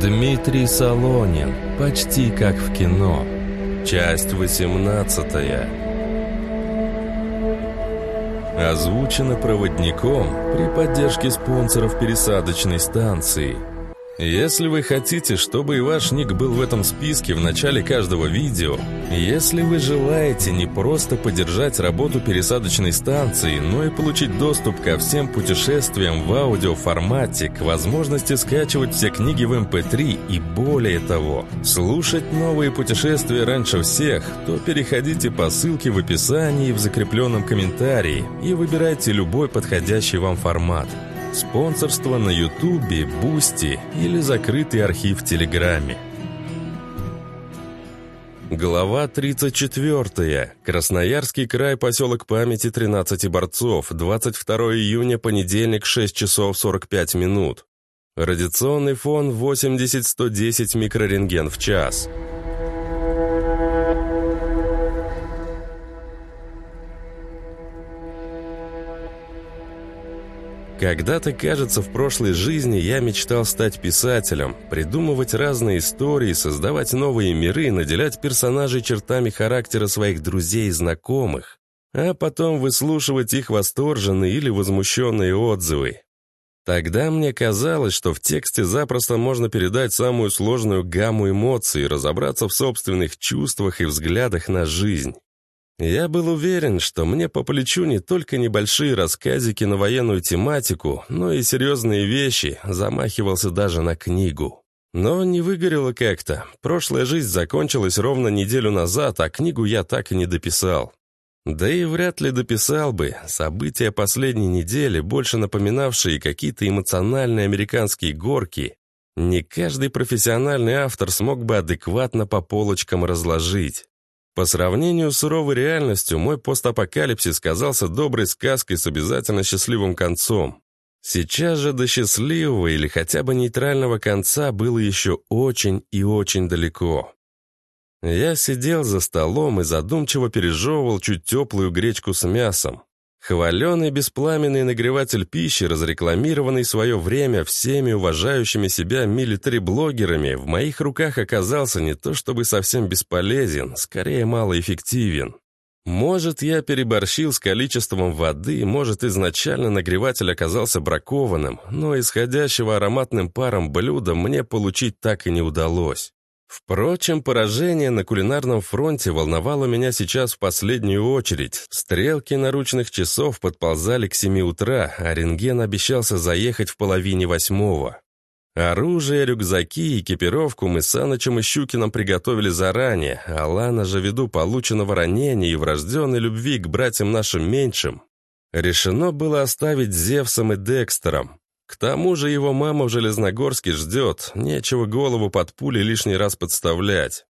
Дмитрий Солонин. Почти как в кино. Часть 18. Озвучено проводником при поддержке спонсоров пересадочной станции. Если вы хотите, чтобы и ваш ник был в этом списке в начале каждого видео, если вы желаете не просто поддержать работу пересадочной станции, но и получить доступ ко всем путешествиям в аудиоформате, к возможности скачивать все книги в MP3 эм и более того, слушать новые путешествия раньше всех, то переходите по ссылке в описании и в закрепленном комментарии и выбирайте любой подходящий вам формат – Спонсорство на Ютубе, Бусти или закрытый архив в Телеграме. Глава 34. Красноярский край, поселок памяти 13 борцов. 22 июня, понедельник, 6 часов 45 минут. Радиационный фон 80-110 микрорентген в час. Когда-то, кажется, в прошлой жизни я мечтал стать писателем, придумывать разные истории, создавать новые миры, наделять персонажей чертами характера своих друзей и знакомых, а потом выслушивать их восторженные или возмущенные отзывы. Тогда мне казалось, что в тексте запросто можно передать самую сложную гамму эмоций, разобраться в собственных чувствах и взглядах на жизнь. Я был уверен, что мне по плечу не только небольшие рассказики на военную тематику, но и серьезные вещи, замахивался даже на книгу. Но не выгорело как-то. Прошлая жизнь закончилась ровно неделю назад, а книгу я так и не дописал. Да и вряд ли дописал бы. События последней недели, больше напоминавшие какие-то эмоциональные американские горки, не каждый профессиональный автор смог бы адекватно по полочкам разложить. По сравнению с суровой реальностью, мой постапокалипсис казался доброй сказкой с обязательно счастливым концом. Сейчас же до счастливого или хотя бы нейтрального конца было еще очень и очень далеко. Я сидел за столом и задумчиво пережевывал чуть теплую гречку с мясом. Хваленый беспламенный нагреватель пищи, разрекламированный свое время всеми уважающими себя милитари-блогерами, в моих руках оказался не то чтобы совсем бесполезен, скорее малоэффективен. Может, я переборщил с количеством воды, может, изначально нагреватель оказался бракованным, но исходящего ароматным паром блюда мне получить так и не удалось. Впрочем, поражение на кулинарном фронте волновало меня сейчас в последнюю очередь. Стрелки наручных часов подползали к семи утра, а рентген обещался заехать в половине восьмого. Оружие, рюкзаки и экипировку мы с Санычем и Щукином приготовили заранее, а Лана же ввиду полученного ранения и врожденной любви к братьям нашим меньшим. Решено было оставить Зевсом и Декстером. К тому же его мама в Железногорске ждет, нечего голову под пули лишний раз подставлять.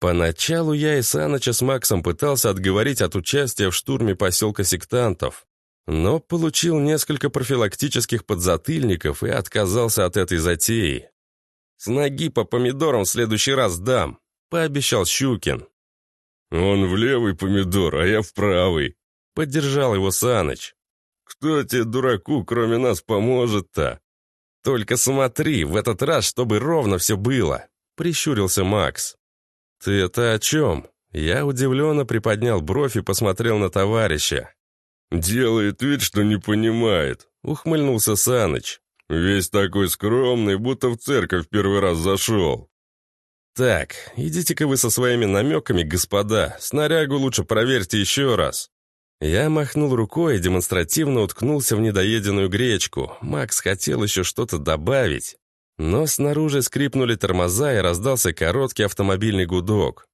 Поначалу я и Саныча с Максом пытался отговорить от участия в штурме поселка сектантов, но получил несколько профилактических подзатыльников и отказался от этой затеи. «С ноги по помидорам в следующий раз дам», — пообещал Щукин. «Он в левый помидор, а я в правый», — поддержал его Саныч. Кто тебе, дураку, кроме нас, поможет-то?» «Только смотри, в этот раз, чтобы ровно все было», — прищурился Макс. «Ты это о чем?» Я удивленно приподнял бровь и посмотрел на товарища. «Делает вид, что не понимает», — ухмыльнулся Саныч. «Весь такой скромный, будто в церковь первый раз зашел». «Так, идите-ка вы со своими намеками, господа. Снарягу лучше проверьте еще раз». Я махнул рукой и демонстративно уткнулся в недоеденную гречку. Макс хотел еще что-то добавить. Но снаружи скрипнули тормоза и раздался короткий автомобильный гудок.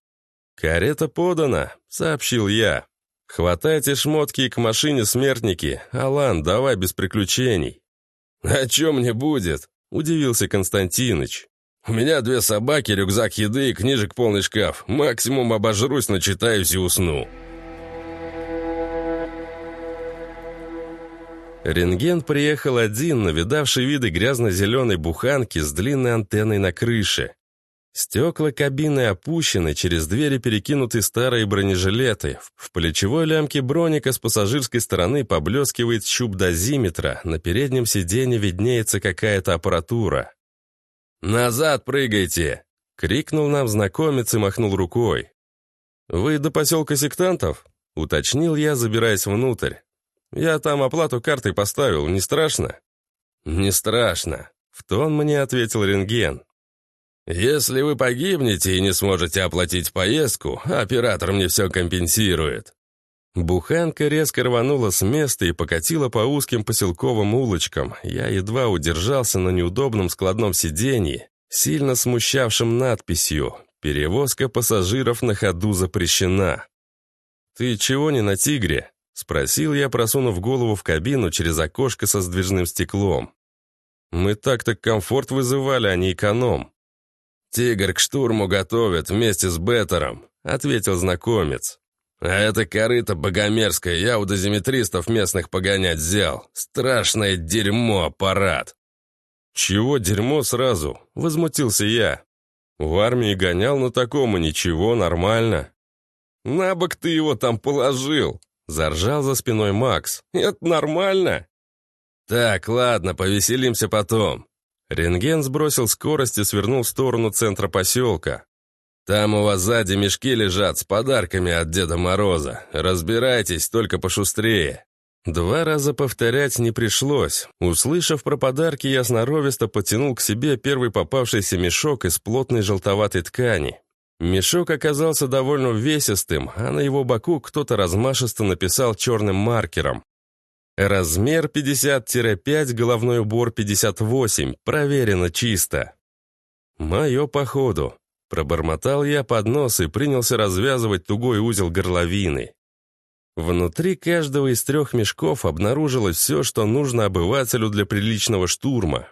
«Карета подана», — сообщил я. «Хватайте шмотки и к машине смертники. Алан, давай без приключений». «А чем мне будет?» — удивился Константиныч. «У меня две собаки, рюкзак еды и книжек полный шкаф. Максимум обожрусь, начитаюсь и усну». Рентген приехал один, навидавший виды грязно-зеленой буханки с длинной антенной на крыше. Стекла кабины опущены, через двери перекинуты старые бронежилеты. В плечевой лямке броника с пассажирской стороны поблескивает щуп дозиметра, на переднем сиденье виднеется какая-то аппаратура. «Назад прыгайте!» — крикнул нам знакомец и махнул рукой. «Вы до поселка сектантов?» — уточнил я, забираясь внутрь. «Я там оплату картой поставил, не страшно?» «Не страшно», — в тон мне ответил рентген. «Если вы погибнете и не сможете оплатить поездку, оператор мне все компенсирует». Буханка резко рванула с места и покатила по узким поселковым улочкам. Я едва удержался на неудобном складном сиденье, сильно смущавшем надписью «Перевозка пассажиров на ходу запрещена». «Ты чего не на «Тигре»?» — спросил я, просунув голову в кабину через окошко со сдвижным стеклом. «Мы так-то комфорт вызывали, а не эконом». «Тигр к штурму готовят вместе с Беттером», — ответил знакомец. А это корыто богомерзкое я у дозиметристов местных погонять взял. Страшное дерьмо, аппарат. Чего дерьмо сразу? Возмутился я. В армии гонял на таком, и ничего, нормально. На бок ты его там положил. Заржал за спиной Макс. Это нормально? Так, ладно, повеселимся потом. Рентген сбросил скорость и свернул в сторону центра поселка. Там у вас сзади мешки лежат с подарками от Деда Мороза. Разбирайтесь, только пошустрее». Два раза повторять не пришлось. Услышав про подарки, я сноровисто потянул к себе первый попавшийся мешок из плотной желтоватой ткани. Мешок оказался довольно увесистым, а на его боку кто-то размашисто написал черным маркером. Размер 50-5, головной убор 58, проверено чисто. Мое походу. Пробормотал я под нос и принялся развязывать тугой узел горловины. Внутри каждого из трех мешков обнаружилось все, что нужно обывателю для приличного штурма.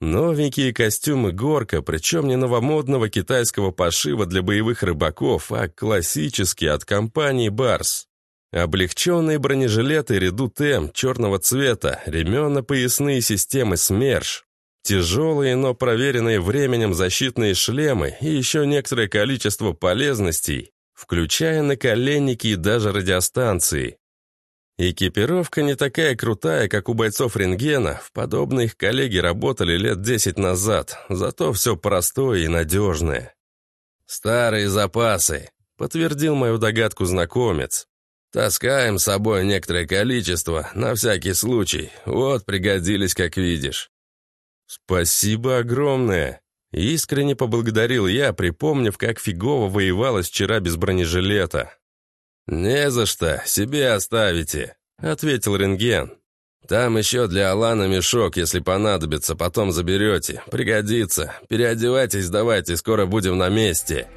Новенькие костюмы горка, причем не новомодного китайского пошива для боевых рыбаков, а классические от компании «Барс». Облегченные бронежилеты «Редут М» черного цвета, ременно-поясные системы «СМЕРШ», Тяжелые, но проверенные временем защитные шлемы и еще некоторое количество полезностей, включая наколенники и даже радиостанции. Экипировка не такая крутая, как у бойцов рентгена, в подобные их коллеги работали лет 10 назад, зато все простое и надежное. «Старые запасы», — подтвердил мою догадку знакомец. «Таскаем с собой некоторое количество, на всякий случай, вот пригодились, как видишь». «Спасибо огромное!» Искренне поблагодарил я, припомнив, как фигово воевалось вчера без бронежилета. «Не за что, себе оставите», — ответил рентген. «Там еще для Алана мешок, если понадобится, потом заберете. Пригодится. Переодевайтесь давайте, скоро будем на месте».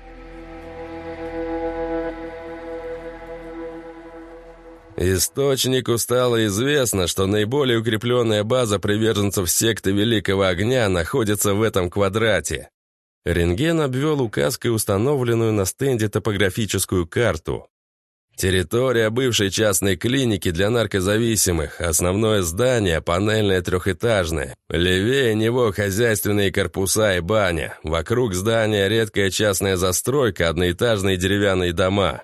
Источнику стало известно, что наиболее укрепленная база приверженцев секты Великого Огня находится в этом квадрате. Рентген обвел указкой установленную на стенде топографическую карту. Территория бывшей частной клиники для наркозависимых, основное здание, панельное трехэтажное. Левее него хозяйственные корпуса и баня. Вокруг здания редкая частная застройка, одноэтажные деревянные дома.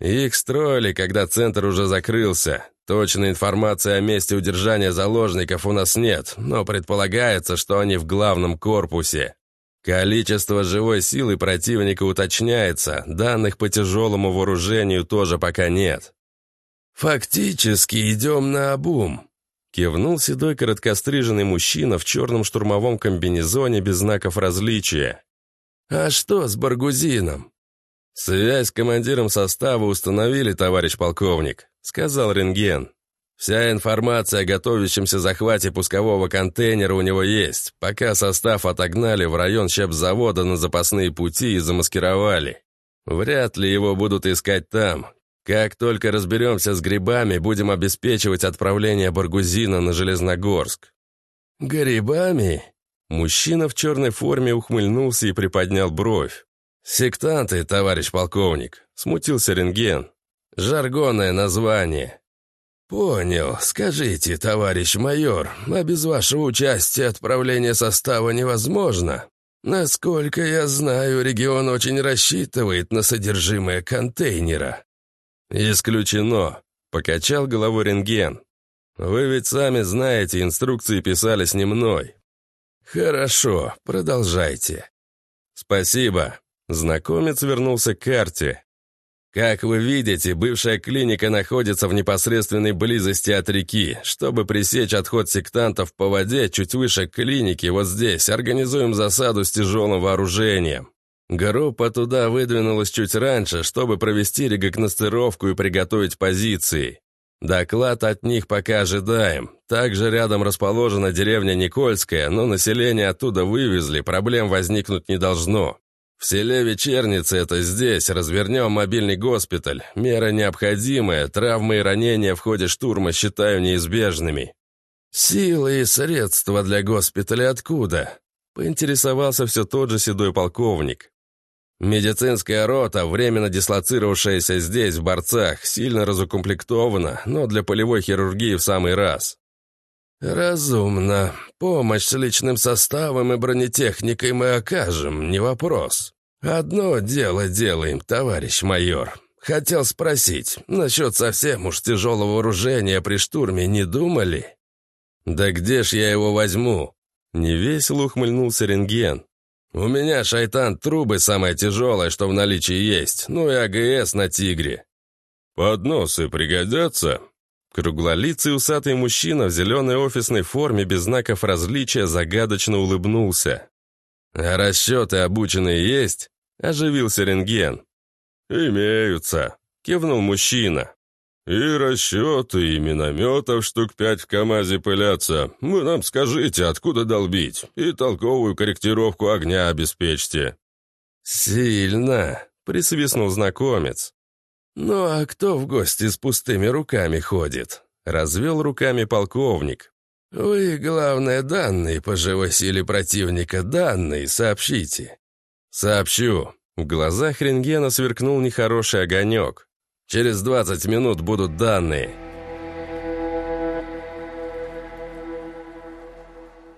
Их строили, когда центр уже закрылся. Точной информации о месте удержания заложников у нас нет, но предполагается, что они в главном корпусе. Количество живой силы противника уточняется, данных по тяжелому вооружению тоже пока нет. «Фактически идем на обум», — кивнул седой короткостриженный мужчина в черном штурмовом комбинезоне без знаков различия. «А что с Баргузином?» «Связь с командиром состава установили, товарищ полковник», — сказал рентген. «Вся информация о готовящемся захвате пускового контейнера у него есть, пока состав отогнали в район щепзавода на запасные пути и замаскировали. Вряд ли его будут искать там. Как только разберемся с грибами, будем обеспечивать отправление Баргузина на Железногорск». «Грибами?» Мужчина в черной форме ухмыльнулся и приподнял бровь. «Сектанты, товарищ полковник», — смутился рентген. «Жаргонное название». «Понял. Скажите, товарищ майор, а без вашего участия отправление состава невозможно? Насколько я знаю, регион очень рассчитывает на содержимое контейнера». «Исключено», — покачал головой рентген. «Вы ведь сами знаете, инструкции писались не мной. Хорошо, продолжайте. Спасибо. Знакомец вернулся к карте. Как вы видите, бывшая клиника находится в непосредственной близости от реки. Чтобы пресечь отход сектантов по воде чуть выше клиники, вот здесь, организуем засаду с тяжелым вооружением. Группа туда выдвинулась чуть раньше, чтобы провести регогностировку и приготовить позиции. Доклад от них пока ожидаем. Также рядом расположена деревня Никольская, но население оттуда вывезли, проблем возникнуть не должно. В селе Вечерницы это здесь, развернем мобильный госпиталь. Мера необходимая, травмы и ранения в ходе штурма считаю неизбежными. Силы и средства для госпиталя откуда? Поинтересовался все тот же седой полковник. Медицинская рота, временно дислоцировавшаяся здесь, в Борцах, сильно разукомплектована, но для полевой хирургии в самый раз. «Разумно. Помощь с личным составом и бронетехникой мы окажем, не вопрос. Одно дело делаем, товарищ майор. Хотел спросить, насчет совсем уж тяжелого вооружения при штурме не думали?» «Да где ж я его возьму?» Невесело ухмыльнулся рентген. «У меня, шайтан, трубы самое тяжелое, что в наличии есть, ну и АГС на «Тигре». «Подносы пригодятся?» Круглолицый усатый мужчина в зеленой офисной форме без знаков различия загадочно улыбнулся. «А расчеты обученные есть?» – оживился рентген. «Имеются», – кивнул мужчина. «И расчеты, и минометов штук пять в КамАЗе пылятся. Вы нам скажите, откуда долбить, и толковую корректировку огня обеспечьте». «Сильно», — присвистнул знакомец. «Ну а кто в гости с пустыми руками ходит?» — развел руками полковник. «Вы, главное, данные по живой силе противника, данные сообщите». «Сообщу». В глазах рентгена сверкнул нехороший огонек. «Через двадцать минут будут данные».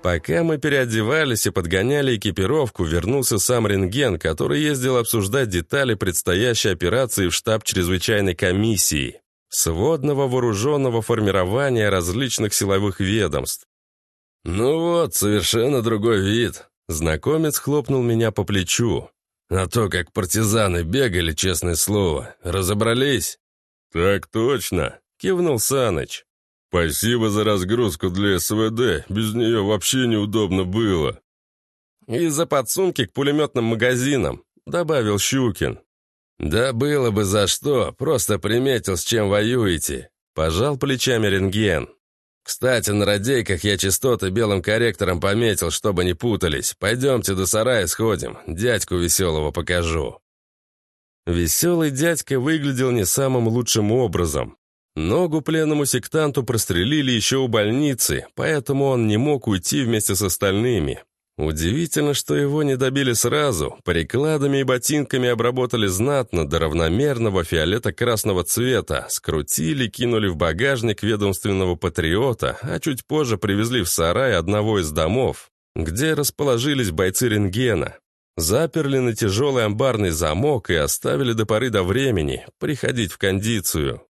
Пока мы переодевались и подгоняли экипировку, вернулся сам рентген, который ездил обсуждать детали предстоящей операции в штаб чрезвычайной комиссии, сводного вооруженного формирования различных силовых ведомств. «Ну вот, совершенно другой вид», — знакомец хлопнул меня по плечу. «А то, как партизаны бегали, честное слово, разобрались?» «Так точно», — кивнул Саныч. «Спасибо за разгрузку для СВД, без нее вообще неудобно было». «И за подсумки к пулеметным магазинам», — добавил Щукин. «Да было бы за что, просто приметил, с чем воюете», — пожал плечами рентген. «Кстати, на радейках я частоты белым корректором пометил, чтобы не путались. Пойдемте до сарая сходим, дядьку веселого покажу». Веселый дядька выглядел не самым лучшим образом. Ногу пленному сектанту прострелили еще у больницы, поэтому он не мог уйти вместе с остальными. Удивительно, что его не добили сразу. Прикладами и ботинками обработали знатно до равномерного фиолета-красного цвета, скрутили, кинули в багажник ведомственного патриота, а чуть позже привезли в сарай одного из домов, где расположились бойцы рентгена. Заперли на тяжелый амбарный замок и оставили до поры до времени приходить в кондицию.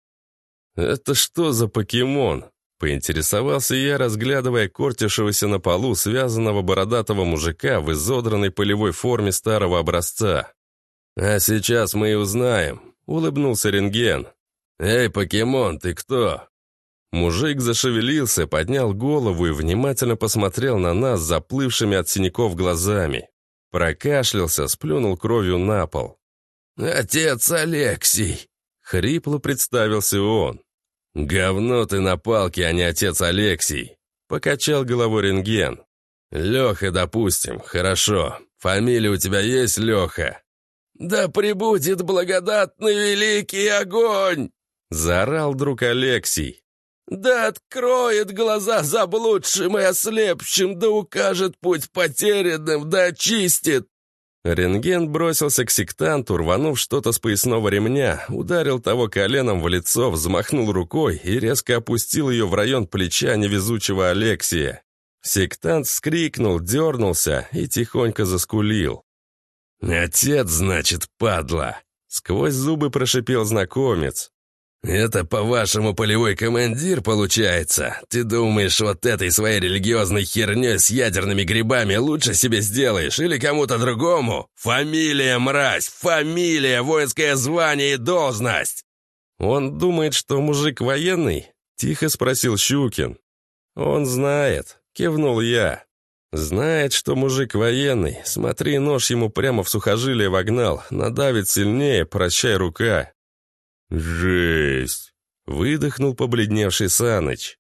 «Это что за покемон?» — поинтересовался я, разглядывая кортившегося на полу связанного бородатого мужика в изодранной полевой форме старого образца. «А сейчас мы и узнаем», — улыбнулся рентген. «Эй, покемон, ты кто?» Мужик зашевелился, поднял голову и внимательно посмотрел на нас заплывшими от синяков глазами. Прокашлялся, сплюнул кровью на пол. «Отец Алексей!» — хрипло представился он. «Говно ты на палке, а не отец Алексей!» — покачал головой рентген. «Леха, допустим, хорошо. Фамилия у тебя есть Леха?» «Да прибудет благодатный великий огонь!» — заорал друг Алексей. «Да откроет глаза заблудшим и ослепшим, да укажет путь потерянным, да очистит!» Рентген бросился к сектанту, рванув что-то с поясного ремня, ударил того коленом в лицо, взмахнул рукой и резко опустил ее в район плеча невезучего Алексия. Сектант вскрикнул, дернулся и тихонько заскулил. «Отец, значит, падла!» — сквозь зубы прошипел знакомец. «Это, по-вашему, полевой командир получается? Ты думаешь, вот этой своей религиозной херней с ядерными грибами лучше себе сделаешь или кому-то другому? Фамилия, мразь! Фамилия, воинское звание и должность!» «Он думает, что мужик военный?» — тихо спросил Щукин. «Он знает», — кивнул я. «Знает, что мужик военный. Смотри, нож ему прямо в сухожилие вогнал. Надавит сильнее, прощай рука». «Жесть!» — выдохнул побледневший Саныч.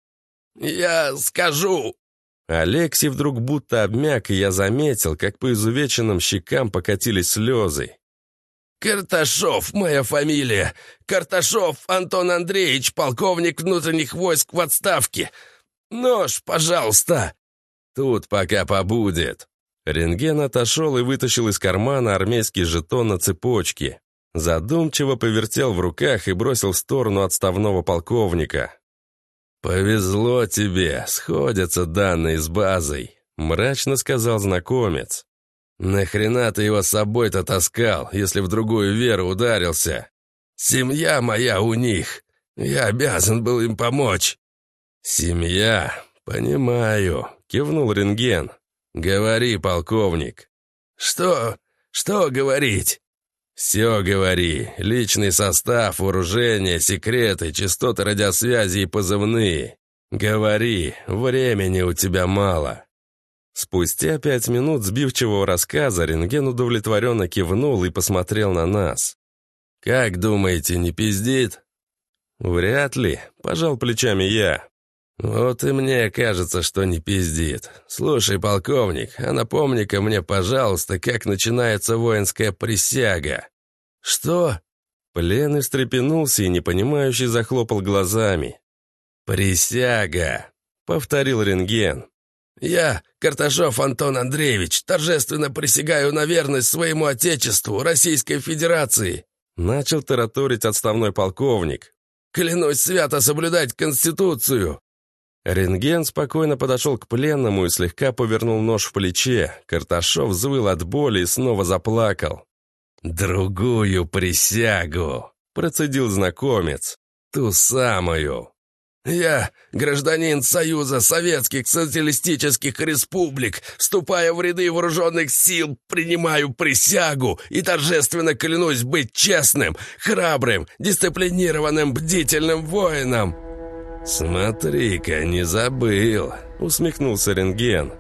«Я скажу!» Алексей вдруг будто обмяк, и я заметил, как по изувеченным щекам покатились слезы. «Карташов, моя фамилия! Карташов Антон Андреевич, полковник внутренних войск в отставке! Нож, пожалуйста!» «Тут пока побудет!» Рентген отошел и вытащил из кармана армейский жетон на цепочке. Задумчиво повертел в руках и бросил в сторону отставного полковника. «Повезло тебе, сходятся данные с базой», — мрачно сказал знакомец. «Нахрена ты его с собой-то таскал, если в другую веру ударился? Семья моя у них, я обязан был им помочь». «Семья, понимаю», — кивнул рентген. «Говори, полковник». «Что? Что говорить?» «Все говори. Личный состав, вооружение, секреты, частоты радиосвязи и позывные. Говори, времени у тебя мало». Спустя пять минут сбивчивого рассказа рентген удовлетворенно кивнул и посмотрел на нас. «Как думаете, не пиздит?» «Вряд ли», — пожал плечами я. «Вот и мне кажется, что не пиздит. Слушай, полковник, а напомни-ка мне, пожалуйста, как начинается воинская присяга». «Что?» Пленный встрепенулся и непонимающе захлопал глазами. «Присяга», — повторил рентген. «Я, Карташов Антон Андреевич, торжественно присягаю на верность своему Отечеству, Российской Федерации», начал тараторить отставной полковник. «Клянусь свято соблюдать Конституцию, Рентген спокойно подошел к пленному и слегка повернул нож в плече. Карташов взвыл от боли и снова заплакал. «Другую присягу!» — процедил знакомец. «Ту самую!» «Я, гражданин Союза Советских Социалистических Республик, вступая в ряды вооруженных сил, принимаю присягу и торжественно клянусь быть честным, храбрым, дисциплинированным, бдительным воином!» «Смотри-ка, не забыл», — усмехнулся рентген.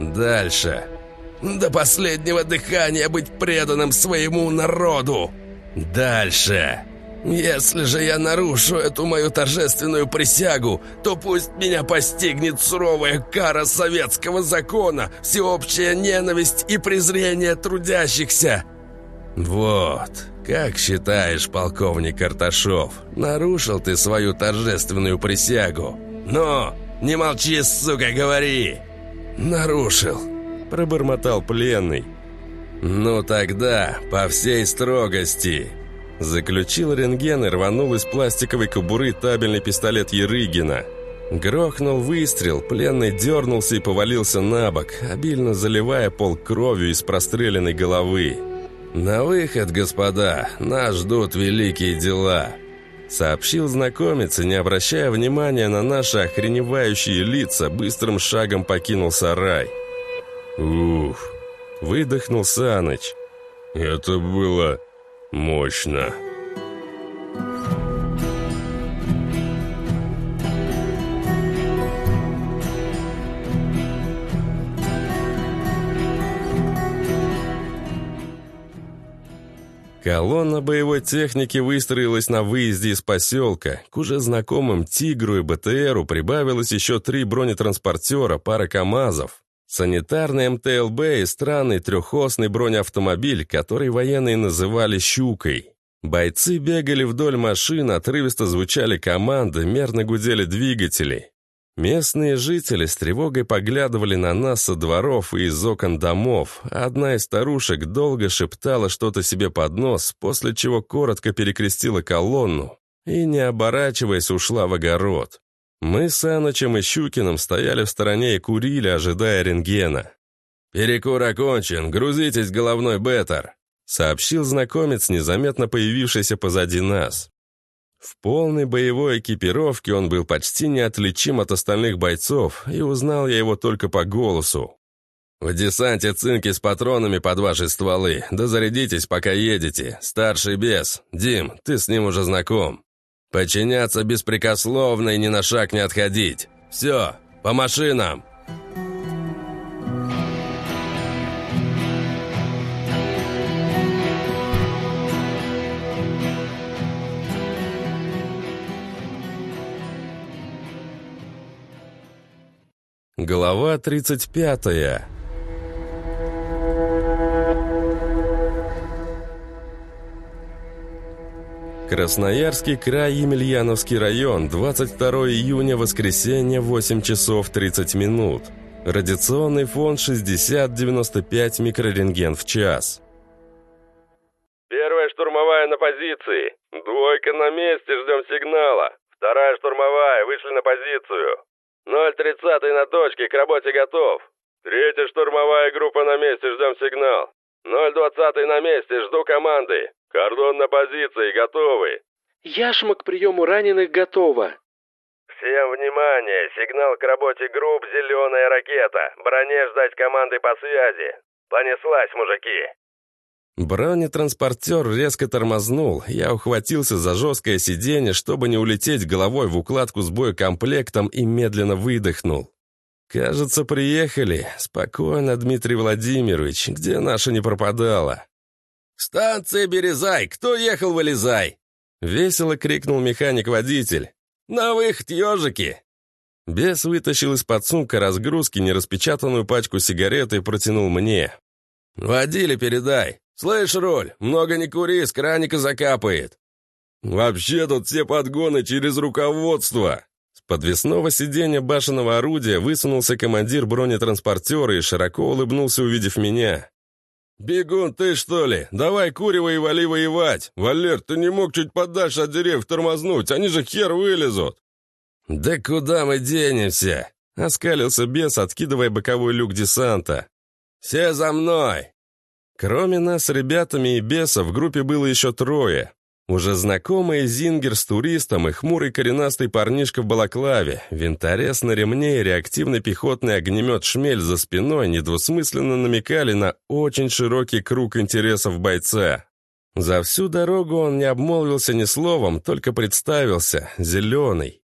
«Дальше». «До последнего дыхания быть преданным своему народу». «Дальше». «Если же я нарушу эту мою торжественную присягу, то пусть меня постигнет суровая кара советского закона, всеобщая ненависть и презрение трудящихся». «Вот, как считаешь, полковник Карташов, нарушил ты свою торжественную присягу? Но не молчи, сука, говори!» «Нарушил», — пробормотал пленный. «Ну тогда, по всей строгости», — заключил рентген и рванул из пластиковой кобуры табельный пистолет Ерыгина. Грохнул выстрел, пленный дернулся и повалился на бок, обильно заливая пол кровью из простреленной головы. «На выход, господа, нас ждут великие дела», сообщил знакомец и, не обращая внимания на наши охреневающие лица, быстрым шагом покинул сарай. «Уф!» – выдохнул Саныч. «Это было мощно». Колонна боевой техники выстроилась на выезде из поселка. К уже знакомым «Тигру» и БТРу прибавилось еще три бронетранспортера, пара КАМАЗов. Санитарный МТЛБ и странный трехосный бронеавтомобиль, который военные называли «Щукой». Бойцы бегали вдоль машин, отрывисто звучали команды, мерно гудели двигатели. Местные жители с тревогой поглядывали на нас со дворов и из окон домов. Одна из старушек долго шептала что-то себе под нос, после чего коротко перекрестила колонну и, не оборачиваясь, ушла в огород. Мы с Аночем и Щукиным стояли в стороне и курили, ожидая рентгена. «Перекур окончен, грузитесь, головной беттер», сообщил знакомец, незаметно появившийся позади нас. В полной боевой экипировке он был почти неотличим от остальных бойцов, и узнал я его только по голосу. «В десанте цинки с патронами под ваши стволы. Да зарядитесь, пока едете. Старший бес. Дим, ты с ним уже знаком. Подчиняться беспрекословно и ни на шаг не отходить. Все, по машинам!» Глава 35 Красноярский край, Емельяновский район, 22 июня, воскресенье, 8 часов 30 минут. Радиационный фон 60-95 микрорентген в час. Первая штурмовая на позиции. Двойка на месте, ждем сигнала. Вторая штурмовая, вышли на позицию. 030 на точке, к работе готов. Третья штурмовая группа на месте, ждем сигнал. 020 на месте, жду команды. Кордон на позиции, готовы. Яшма к приему раненых готова. Всем внимание, сигнал к работе групп «Зеленая ракета». Броне ждать команды по связи. Понеслась, мужики. Бронетранспортер резко тормознул. Я ухватился за жесткое сиденье, чтобы не улететь головой в укладку с боекомплектом и медленно выдохнул. «Кажется, приехали. Спокойно, Дмитрий Владимирович. Где наша не пропадала?» «Станция Березай! Кто ехал, вылезай!» Весело крикнул механик-водитель. «На выход, ежики!» Бес вытащил из-под сумка разгрузки нераспечатанную пачку сигарет и протянул мне. «Водили передай. «Слышь, Роль, много не кури, с краника закапает». «Вообще тут все подгоны через руководство». С подвесного сиденья башенного орудия высунулся командир бронетранспортера и широко улыбнулся, увидев меня. «Бегун, ты что ли? Давай курево и вали воевать! Валер, ты не мог чуть подальше от деревьев тормознуть, они же хер вылезут!» «Да куда мы денемся?» — оскалился бес, откидывая боковой люк десанта. «Все за мной!» Кроме нас, ребятами и беса, в группе было еще трое. Уже знакомые Зингер с туристом и хмурый коренастый парнишка в балаклаве, винторез на ремне и реактивный пехотный огнемет «Шмель» за спиной недвусмысленно намекали на очень широкий круг интересов бойца. За всю дорогу он не обмолвился ни словом, только представился — «Зеленый».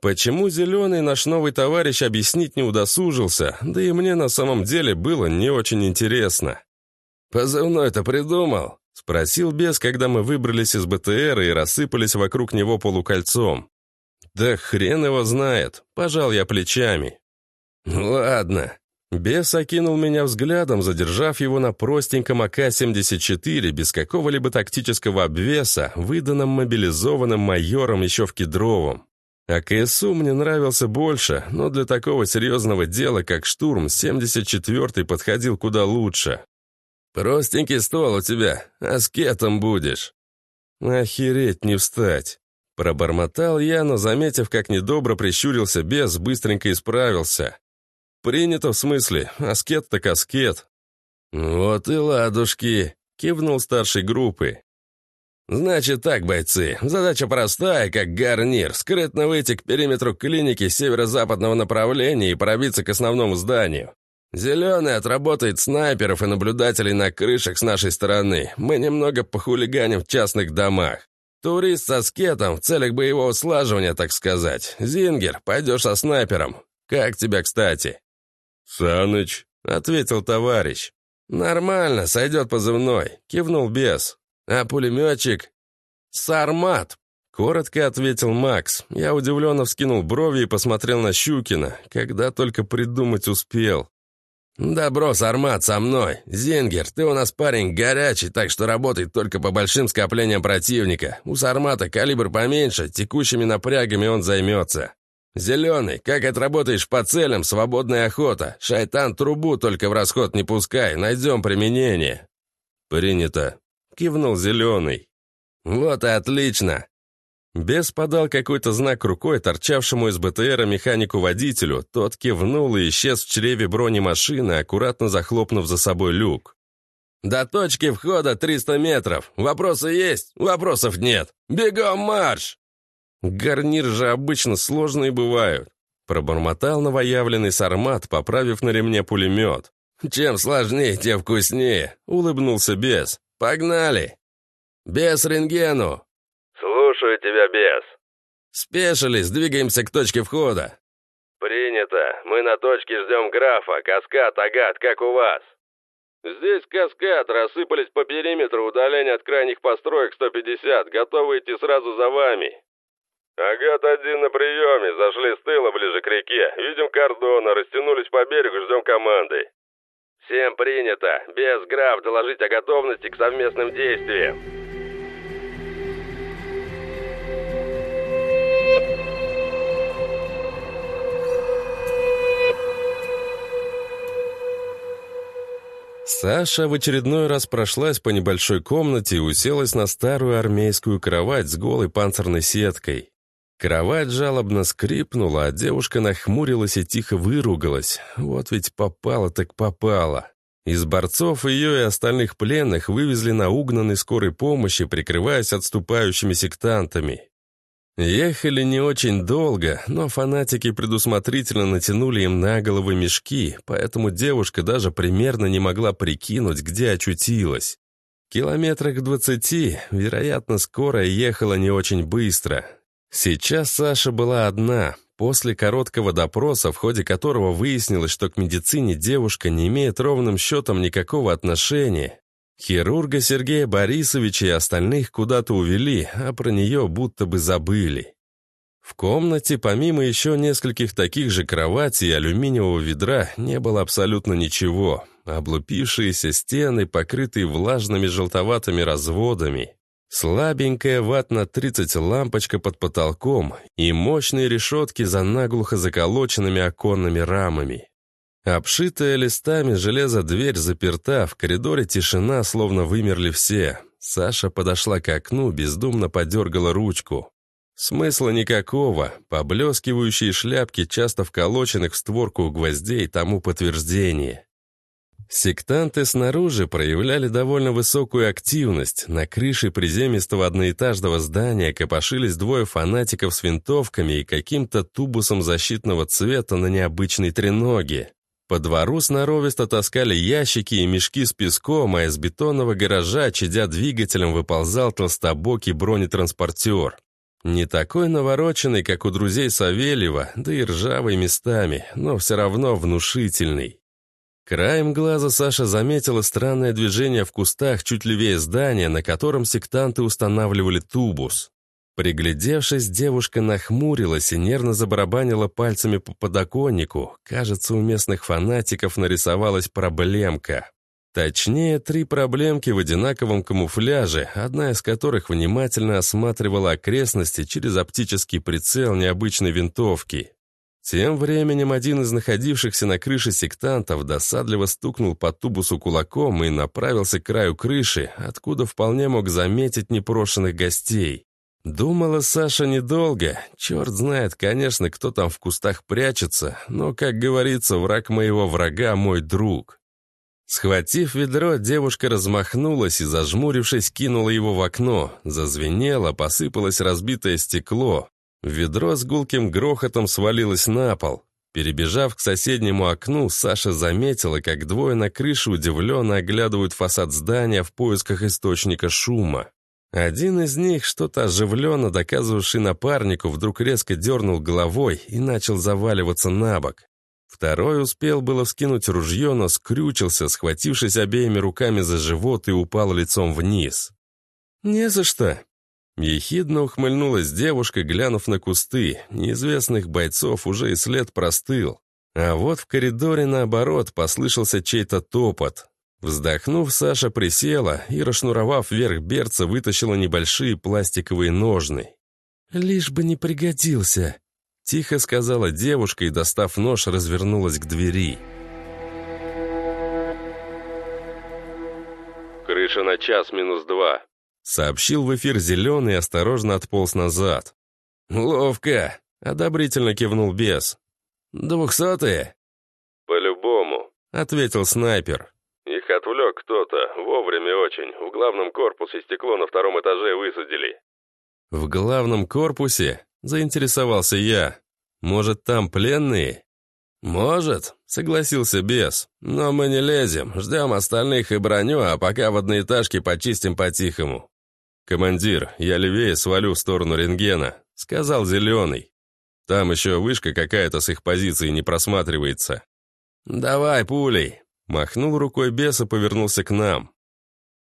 Почему «Зеленый» наш новый товарищ объяснить не удосужился, да и мне на самом деле было не очень интересно. «Позывной-то придумал?» — спросил бес, когда мы выбрались из БТР и рассыпались вокруг него полукольцом. «Да хрен его знает!» — пожал я плечами. «Ладно». Бес окинул меня взглядом, задержав его на простеньком АК-74 без какого-либо тактического обвеса, выданном мобилизованным майором еще в Кедровом. АКСУ мне нравился больше, но для такого серьезного дела, как штурм, 74-й подходил куда лучше. «Простенький ствол у тебя, аскетом будешь». «Охереть не встать!» Пробормотал я, но, заметив, как недобро прищурился бес, быстренько исправился. «Принято в смысле, аскет так аскет». «Вот и ладушки!» — кивнул старшей группы. «Значит так, бойцы, задача простая, как гарнир, скрытно выйти к периметру клиники северо-западного направления и пробиться к основному зданию. «Зеленый отработает снайперов и наблюдателей на крышах с нашей стороны. Мы немного похулиганим в частных домах. Турист со скетом в целях боевого слаживания, так сказать. Зингер, пойдешь со снайпером. Как тебя, кстати?» «Саныч», — ответил товарищ. «Нормально, сойдет позывной», — кивнул бес. «А пулеметчик?» «Сармат», — коротко ответил Макс. Я удивленно вскинул брови и посмотрел на Щукина, когда только придумать успел. «Добро, Сармат, со мной. Зингер, ты у нас парень горячий, так что работай только по большим скоплениям противника. У Сармата калибр поменьше, текущими напрягами он займется. Зеленый, как отработаешь по целям, свободная охота. Шайтан трубу только в расход не пускай, найдем применение». «Принято», — кивнул Зеленый. «Вот и отлично. Бес подал какой-то знак рукой торчавшему из БТРа механику-водителю, тот кивнул и исчез в чреве бронемашины, аккуратно захлопнув за собой люк. «До точки входа 300 метров. Вопросы есть? Вопросов нет. Бегом марш!» Гарнир же обычно сложные бывают. Пробормотал новоявленный сармат, поправив на ремне пулемет. «Чем сложнее, тем вкуснее», — улыбнулся бес. «Погнали!» «Бес рентгену!» «Слушаю тебя, бес!» «Спешились, двигаемся к точке входа!» «Принято. Мы на точке ждем графа. Каскад, агат, как у вас?» «Здесь каскад. Рассыпались по периметру. Удаление от крайних построек 150. Готовы идти сразу за вами». «Агат-1 на приеме. Зашли с тыла ближе к реке. Видим кордона. Растянулись по берегу. Ждем команды». «Всем принято. Без граф доложить о готовности к совместным действиям». Саша в очередной раз прошлась по небольшой комнате и уселась на старую армейскую кровать с голой панцирной сеткой. Кровать жалобно скрипнула, а девушка нахмурилась и тихо выругалась. Вот ведь попала так попала. Из борцов ее и остальных пленных вывезли на угнанной скорой помощи, прикрываясь отступающими сектантами. Ехали не очень долго, но фанатики предусмотрительно натянули им на головы мешки, поэтому девушка даже примерно не могла прикинуть, где очутилась. Километрах двадцати, вероятно, скорая ехала не очень быстро. Сейчас Саша была одна. После короткого допроса, в ходе которого выяснилось, что к медицине девушка не имеет ровным счетом никакого отношения, хирурга Сергея Борисовича и остальных куда-то увели, а про нее будто бы забыли. В комнате, помимо еще нескольких таких же кроватей и алюминиевого ведра, не было абсолютно ничего. Облупившиеся стены, покрытые влажными желтоватыми разводами, Слабенькая ватт-на-30 лампочка под потолком и мощные решетки за наглухо заколоченными оконными рамами. Обшитая листами железа дверь заперта, в коридоре тишина, словно вымерли все. Саша подошла к окну, бездумно подергала ручку. Смысла никакого, поблескивающие шляпки, часто вколоченных в створку гвоздей, тому подтверждение. Сектанты снаружи проявляли довольно высокую активность. На крыше приземистого одноэтажного здания копошились двое фанатиков с винтовками и каким-то тубусом защитного цвета на необычной треноге. По двору сноровисто таскали ящики и мешки с песком, а из бетонного гаража, чадя двигателем, выползал толстобокий бронетранспортер. Не такой навороченный, как у друзей Савельева, да и ржавый местами, но все равно внушительный. Краем глаза Саша заметила странное движение в кустах чуть левее здания, на котором сектанты устанавливали тубус. Приглядевшись, девушка нахмурилась и нервно забарабанила пальцами по подоконнику. Кажется, у местных фанатиков нарисовалась проблемка. Точнее, три проблемки в одинаковом камуфляже, одна из которых внимательно осматривала окрестности через оптический прицел необычной винтовки. Тем временем один из находившихся на крыше сектантов досадливо стукнул по тубусу кулаком и направился к краю крыши, откуда вполне мог заметить непрошенных гостей. Думала Саша недолго. Черт знает, конечно, кто там в кустах прячется, но, как говорится, враг моего врага — мой друг. Схватив ведро, девушка размахнулась и, зажмурившись, кинула его в окно. Зазвенело, посыпалось разбитое стекло. Ведро с гулким грохотом свалилось на пол. Перебежав к соседнему окну, Саша заметила, как двое на крыше удивленно оглядывают фасад здания в поисках источника шума. Один из них, что-то оживленно доказывавший напарнику, вдруг резко дернул головой и начал заваливаться на бок. Второй успел было вскинуть ружье, но скрючился, схватившись обеими руками за живот и упал лицом вниз. «Не за что», Ехидно ухмыльнулась девушка, глянув на кусты. Неизвестных бойцов уже и след простыл. А вот в коридоре, наоборот, послышался чей-то топот. Вздохнув, Саша присела и, расшнуровав вверх берца, вытащила небольшие пластиковые ножны. «Лишь бы не пригодился», — тихо сказала девушка и, достав нож, развернулась к двери. «Крыша на час минус два», Сообщил в эфир зеленый и осторожно отполз назад. «Ловко!» — одобрительно кивнул бес. «Двухсотые?» «По-любому», — ответил снайпер. «Их отвлек кто-то, вовремя очень. В главном корпусе стекло на втором этаже высадили». «В главном корпусе?» — заинтересовался я. «Может, там пленные?» «Может», — согласился бес. «Но мы не лезем, ждем остальных и броню, а пока в одноэтажке почистим по-тихому». «Командир, я левее свалю в сторону рентгена», — сказал Зеленый. «Там еще вышка какая-то с их позиции не просматривается». «Давай пулей», — махнул рукой бес и повернулся к нам.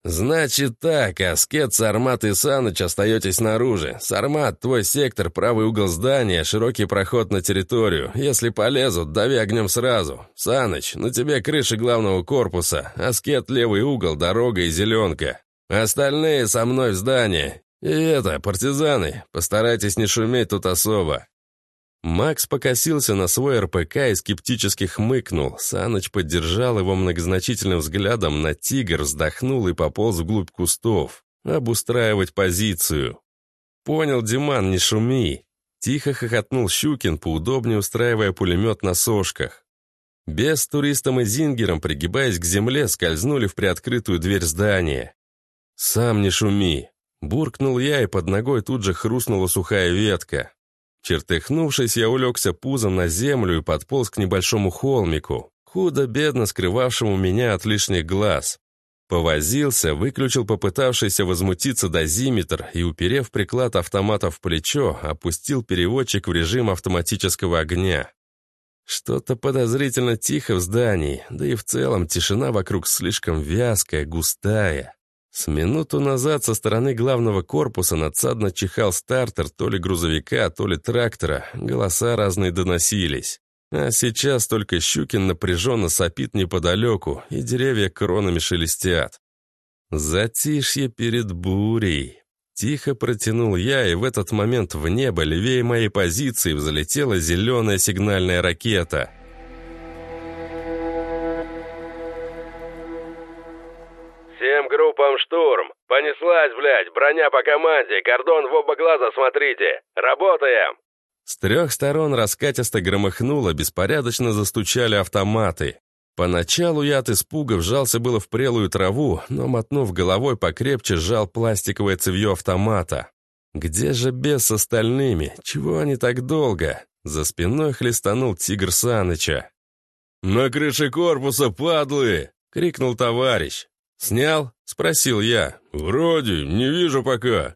«Значит так, Аскет, Сармат и Саныч остаетесь снаружи. Сармат, твой сектор, правый угол здания, широкий проход на территорию. Если полезут, дави огнем сразу. Саныч, на тебе крыша главного корпуса. Аскет, левый угол, дорога и зеленка. Остальные со мной в здание. И это, партизаны, постарайтесь не шуметь тут особо. Макс покосился на свой РПК и скептически хмыкнул. Саныч поддержал его многозначительным взглядом на тигр, вздохнул и пополз вглубь кустов. Обустраивать позицию. «Понял, Диман, не шуми!» Тихо хохотнул Щукин, поудобнее устраивая пулемет на сошках. Без туристом и зингером, пригибаясь к земле, скользнули в приоткрытую дверь здания. «Сам не шуми!» Буркнул я, и под ногой тут же хрустнула сухая ветка. Чертыхнувшись, я улегся пузом на землю и подполз к небольшому холмику, худо-бедно скрывавшему меня от лишних глаз. Повозился, выключил попытавшийся возмутиться дозиметр и, уперев приклад автомата в плечо, опустил переводчик в режим автоматического огня. Что-то подозрительно тихо в здании, да и в целом тишина вокруг слишком вязкая, густая. С минуту назад со стороны главного корпуса надсадно чихал стартер то ли грузовика, то ли трактора, голоса разные доносились. А сейчас только Щукин напряженно сопит неподалеку, и деревья кронами шелестят. Затишье перед бурей. Тихо протянул я, и в этот момент в небо левее моей позиции взлетела зеленая сигнальная ракета — группам штурм! Понеслась, блядь! Броня по команде! Кордон в оба глаза смотрите! Работаем!» С трех сторон раскатисто громыхнуло, беспорядочно застучали автоматы. Поначалу я от испуга вжался было в прелую траву, но, мотнув головой, покрепче сжал пластиковое цевье автомата. «Где же без с остальными? Чего они так долго?» За спиной хлестанул тигр Саныча. «На крыше корпуса, падлы!» — крикнул товарищ. «Снял?» — спросил я. «Вроде, не вижу пока».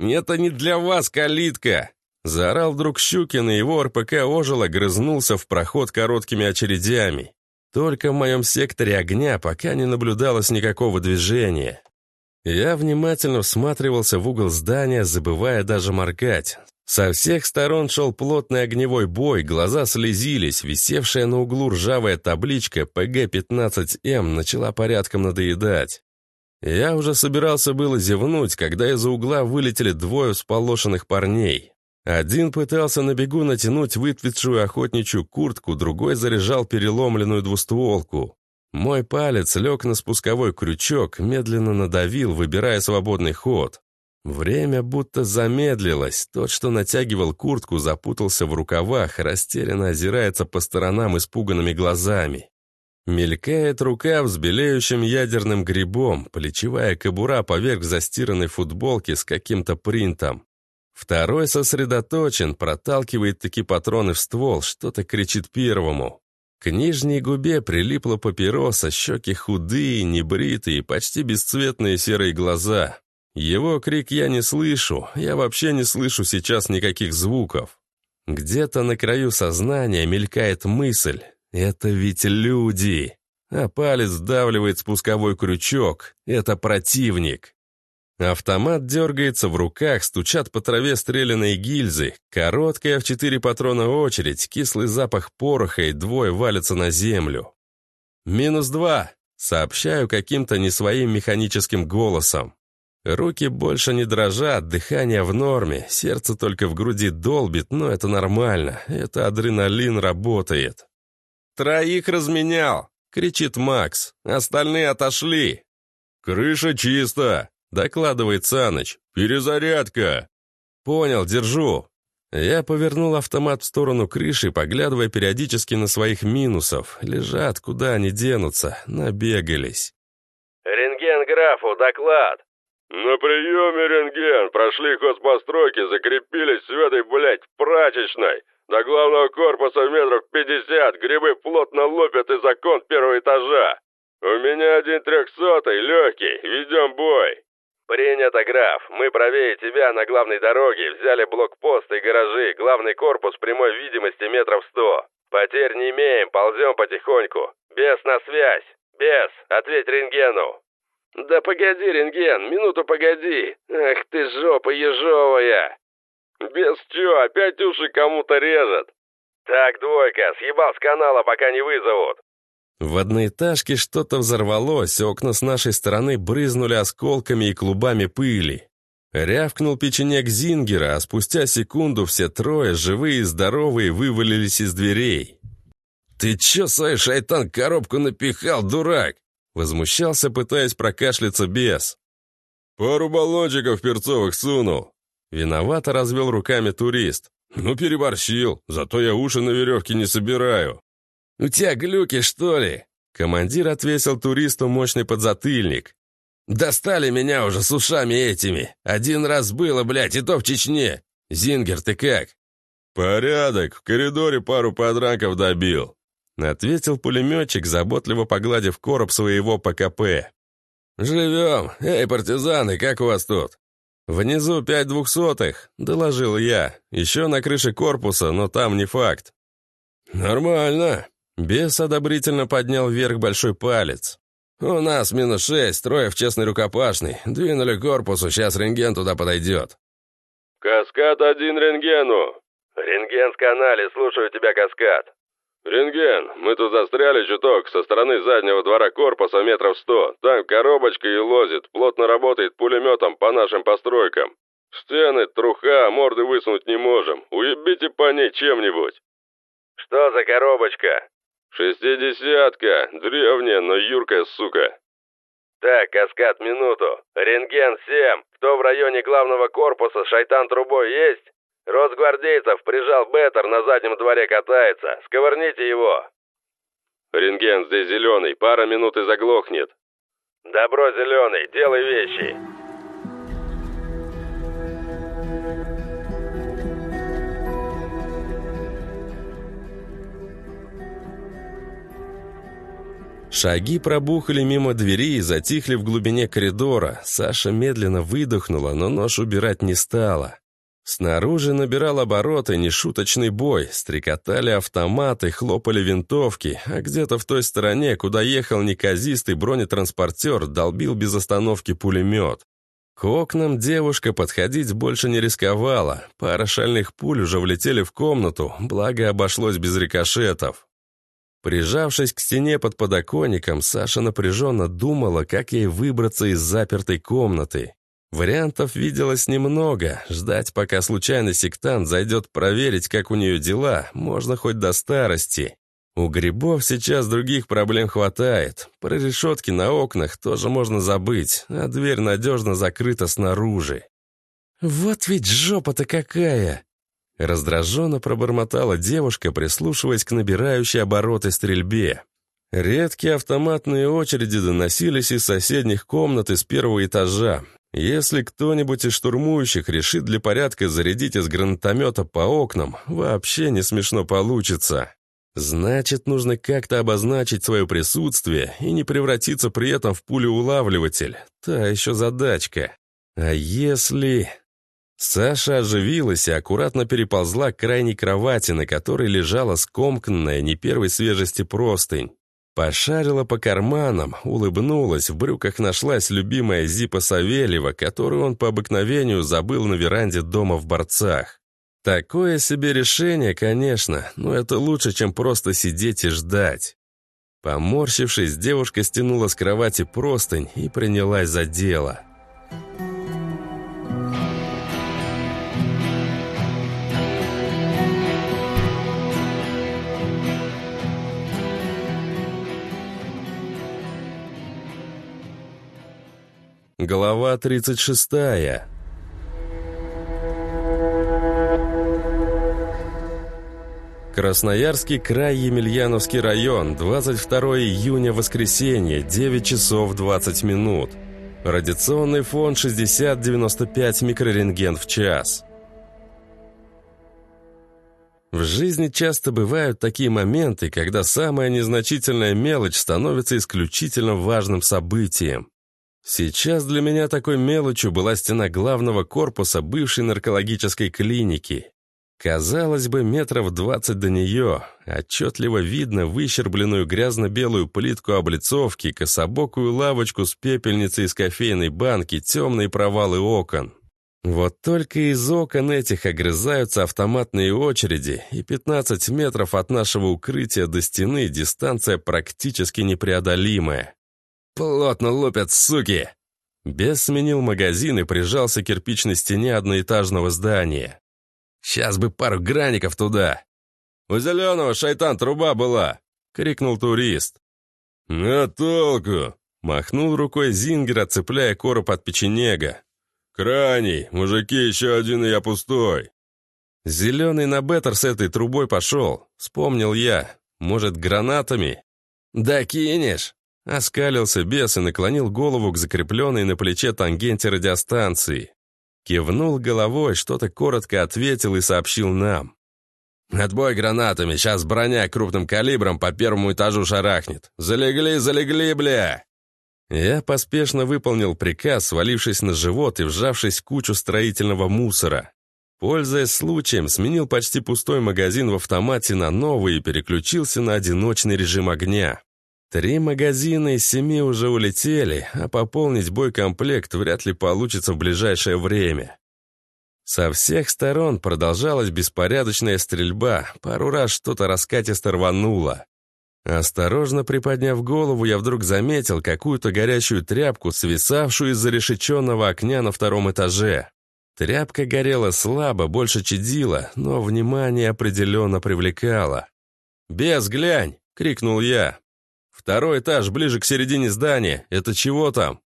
«Это не для вас калитка!» Заорал вдруг Щукин, и его РПК ожило, грызнулся в проход короткими очередями. Только в моем секторе огня пока не наблюдалось никакого движения. Я внимательно всматривался в угол здания, забывая даже моргать. Со всех сторон шел плотный огневой бой, глаза слезились, висевшая на углу ржавая табличка ПГ-15М начала порядком надоедать. Я уже собирался было зевнуть, когда из-за угла вылетели двое всполошенных парней. Один пытался на бегу натянуть выцветшую охотничью куртку, другой заряжал переломленную двустволку. Мой палец лег на спусковой крючок, медленно надавил, выбирая свободный ход. Время будто замедлилось. Тот, что натягивал куртку, запутался в рукавах, растерянно озирается по сторонам испуганными глазами. Мелькает рука белеющим ядерным грибом, плечевая кобура поверх застиранной футболки с каким-то принтом. Второй сосредоточен, проталкивает таки патроны в ствол, что-то кричит первому. К нижней губе прилипла папироса, щеки худые, небритые, почти бесцветные серые глаза. Его крик я не слышу, я вообще не слышу сейчас никаких звуков. Где-то на краю сознания мелькает мысль «Это ведь люди!» А палец сдавливает спусковой крючок «Это противник!» Автомат дергается в руках, стучат по траве стрелянные гильзы, короткая в четыре патрона очередь, кислый запах пороха и двое валятся на землю. «Минус два!» — сообщаю каким-то не своим механическим голосом. Руки больше не дрожат, дыхание в норме, сердце только в груди долбит, но это нормально, это адреналин работает. «Троих разменял!» — кричит Макс. «Остальные отошли!» «Крыша чисто!» — докладывает Саныч. «Перезарядка!» «Понял, держу!» Я повернул автомат в сторону крыши, поглядывая периодически на своих минусов. Лежат, куда они денутся, набегались. «Рентген графу, доклад!» «На приеме рентген, прошли хозпостройки, закрепились в этой, блядь, прачечной. До главного корпуса метров пятьдесят, грибы плотно лупят из окон первого этажа. У меня один трехсотый, легкий, ведем бой». «Принято, граф. Мы правее тебя на главной дороге, взяли блокпост и гаражи, главный корпус прямой видимости метров сто. Потерь не имеем, ползем потихоньку. Бес на связь. Бес, ответь рентгену». «Да погоди, рентген, минуту погоди! Ах ты жопа ежовая!» «Без чё, опять уши кому-то режет!» «Так, двойка, съебал с канала, пока не вызовут!» В одноэтажке что-то взорвалось, окна с нашей стороны брызнули осколками и клубами пыли. Рявкнул печенек Зингера, а спустя секунду все трое, живые и здоровые, вывалились из дверей. «Ты чё свою шайтан-коробку напихал, дурак?» Возмущался, пытаясь прокашляться без. «Пару баллончиков перцовых сунул». Виновато развел руками турист. «Ну, переборщил, зато я уши на веревке не собираю». «У тебя глюки, что ли?» Командир отвесил туристу мощный подзатыльник. «Достали меня уже с ушами этими. Один раз было, блядь, и то в Чечне. Зингер, ты как?» «Порядок, в коридоре пару подранков добил. Ответил пулеметчик, заботливо погладив короб своего ПКП. «Живем! Эй, партизаны, как у вас тут?» «Внизу пять двухсотых», — доложил я. «Еще на крыше корпуса, но там не факт». «Нормально». Бес одобрительно поднял вверх большой палец. «У нас минус шесть, трое в честной рукопашной. Двинули корпусу, сейчас рентген туда подойдет». «Каскад один рентгену». «Рентген в канале, слушаю тебя, Каскад». «Рентген, мы тут застряли чуток, со стороны заднего двора корпуса метров сто. Там коробочка и лозит, плотно работает пулеметом по нашим постройкам. Стены, труха, морды высунуть не можем. Уебите по ней чем-нибудь». «Что за коробочка?» «Шестидесятка, древняя, но юркая сука». «Так, каскад, минуту. Рентген всем. Кто в районе главного корпуса, шайтан трубой есть?» Росгвардейцев прижал Беттер, на заднем дворе катается. Сковырните его!» «Рентген здесь зеленый, пара минут и заглохнет». «Добро, зеленый, делай вещи!» Шаги пробухали мимо двери и затихли в глубине коридора. Саша медленно выдохнула, но нож убирать не стала. Снаружи набирал обороты нешуточный бой, стрекотали автоматы, хлопали винтовки, а где-то в той стороне, куда ехал неказистый бронетранспортер, долбил без остановки пулемет. К окнам девушка подходить больше не рисковала, пара шальных пуль уже влетели в комнату, благо обошлось без рикошетов. Прижавшись к стене под подоконником, Саша напряженно думала, как ей выбраться из запертой комнаты. Вариантов виделось немного. Ждать, пока случайный сектант зайдет проверить, как у нее дела, можно хоть до старости. У грибов сейчас других проблем хватает. Про решетки на окнах тоже можно забыть, а дверь надежно закрыта снаружи. «Вот ведь жопа-то какая!» Раздраженно пробормотала девушка, прислушиваясь к набирающей обороты стрельбе. Редкие автоматные очереди доносились из соседних комнат из первого этажа. Если кто-нибудь из штурмующих решит для порядка зарядить из гранатомета по окнам, вообще не смешно получится. Значит, нужно как-то обозначить свое присутствие и не превратиться при этом в пулеулавливатель. Та еще задачка. А если... Саша оживилась и аккуратно переползла к крайней кровати, на которой лежала скомканная не первой свежести простынь. Пошарила по карманам, улыбнулась, в брюках нашлась любимая Зипа Савельева, которую он по обыкновению забыл на веранде дома в Борцах. Такое себе решение, конечно, но это лучше, чем просто сидеть и ждать. Поморщившись, девушка стянула с кровати простынь и принялась за дело. Глава 36 Красноярский край, Емельяновский район, 22 июня, воскресенье, 9 часов 20 минут. Радиационный фон 60-95 микрорентген в час. В жизни часто бывают такие моменты, когда самая незначительная мелочь становится исключительно важным событием. Сейчас для меня такой мелочью была стена главного корпуса бывшей наркологической клиники. Казалось бы, метров двадцать до нее. Отчетливо видно выщербленную грязно-белую плитку облицовки, кособокую лавочку с пепельницей из кофейной банки, темные провалы окон. Вот только из окон этих огрызаются автоматные очереди, и 15 метров от нашего укрытия до стены дистанция практически непреодолимая. «Плотно лупят, суки!» Бес сменил магазин и прижался к кирпичной стене одноэтажного здания. Сейчас бы пару граников туда!» «У зеленого шайтан труба была!» — крикнул турист. «На толку!» — махнул рукой Зингер, отцепляя короб от печенега. «Крайний! Мужики, еще один и я пустой!» «Зеленый на беттер с этой трубой пошел!» — вспомнил я. «Может, гранатами?» «Да кинешь!» — оскалился бес и наклонил голову к закрепленной на плече тангенте радиостанции. Кивнул головой, что-то коротко ответил и сообщил нам. «Отбой гранатами, сейчас броня крупным калибром по первому этажу шарахнет. Залегли, залегли, бля!» Я поспешно выполнил приказ, свалившись на живот и вжавшись в кучу строительного мусора. Пользуясь случаем, сменил почти пустой магазин в автомате на новый и переключился на одиночный режим огня. Три магазина из семи уже улетели, а пополнить бойкомплект вряд ли получится в ближайшее время. Со всех сторон продолжалась беспорядочная стрельба, пару раз что-то раскатисто рвануло. Осторожно приподняв голову, я вдруг заметил какую-то горящую тряпку, свисавшую из зарешеченного окна на втором этаже. Тряпка горела слабо, больше чадила, но внимание определенно привлекало. «Без, глянь!» — крикнул я. Второй этаж, ближе к середине здания. Это чего там?»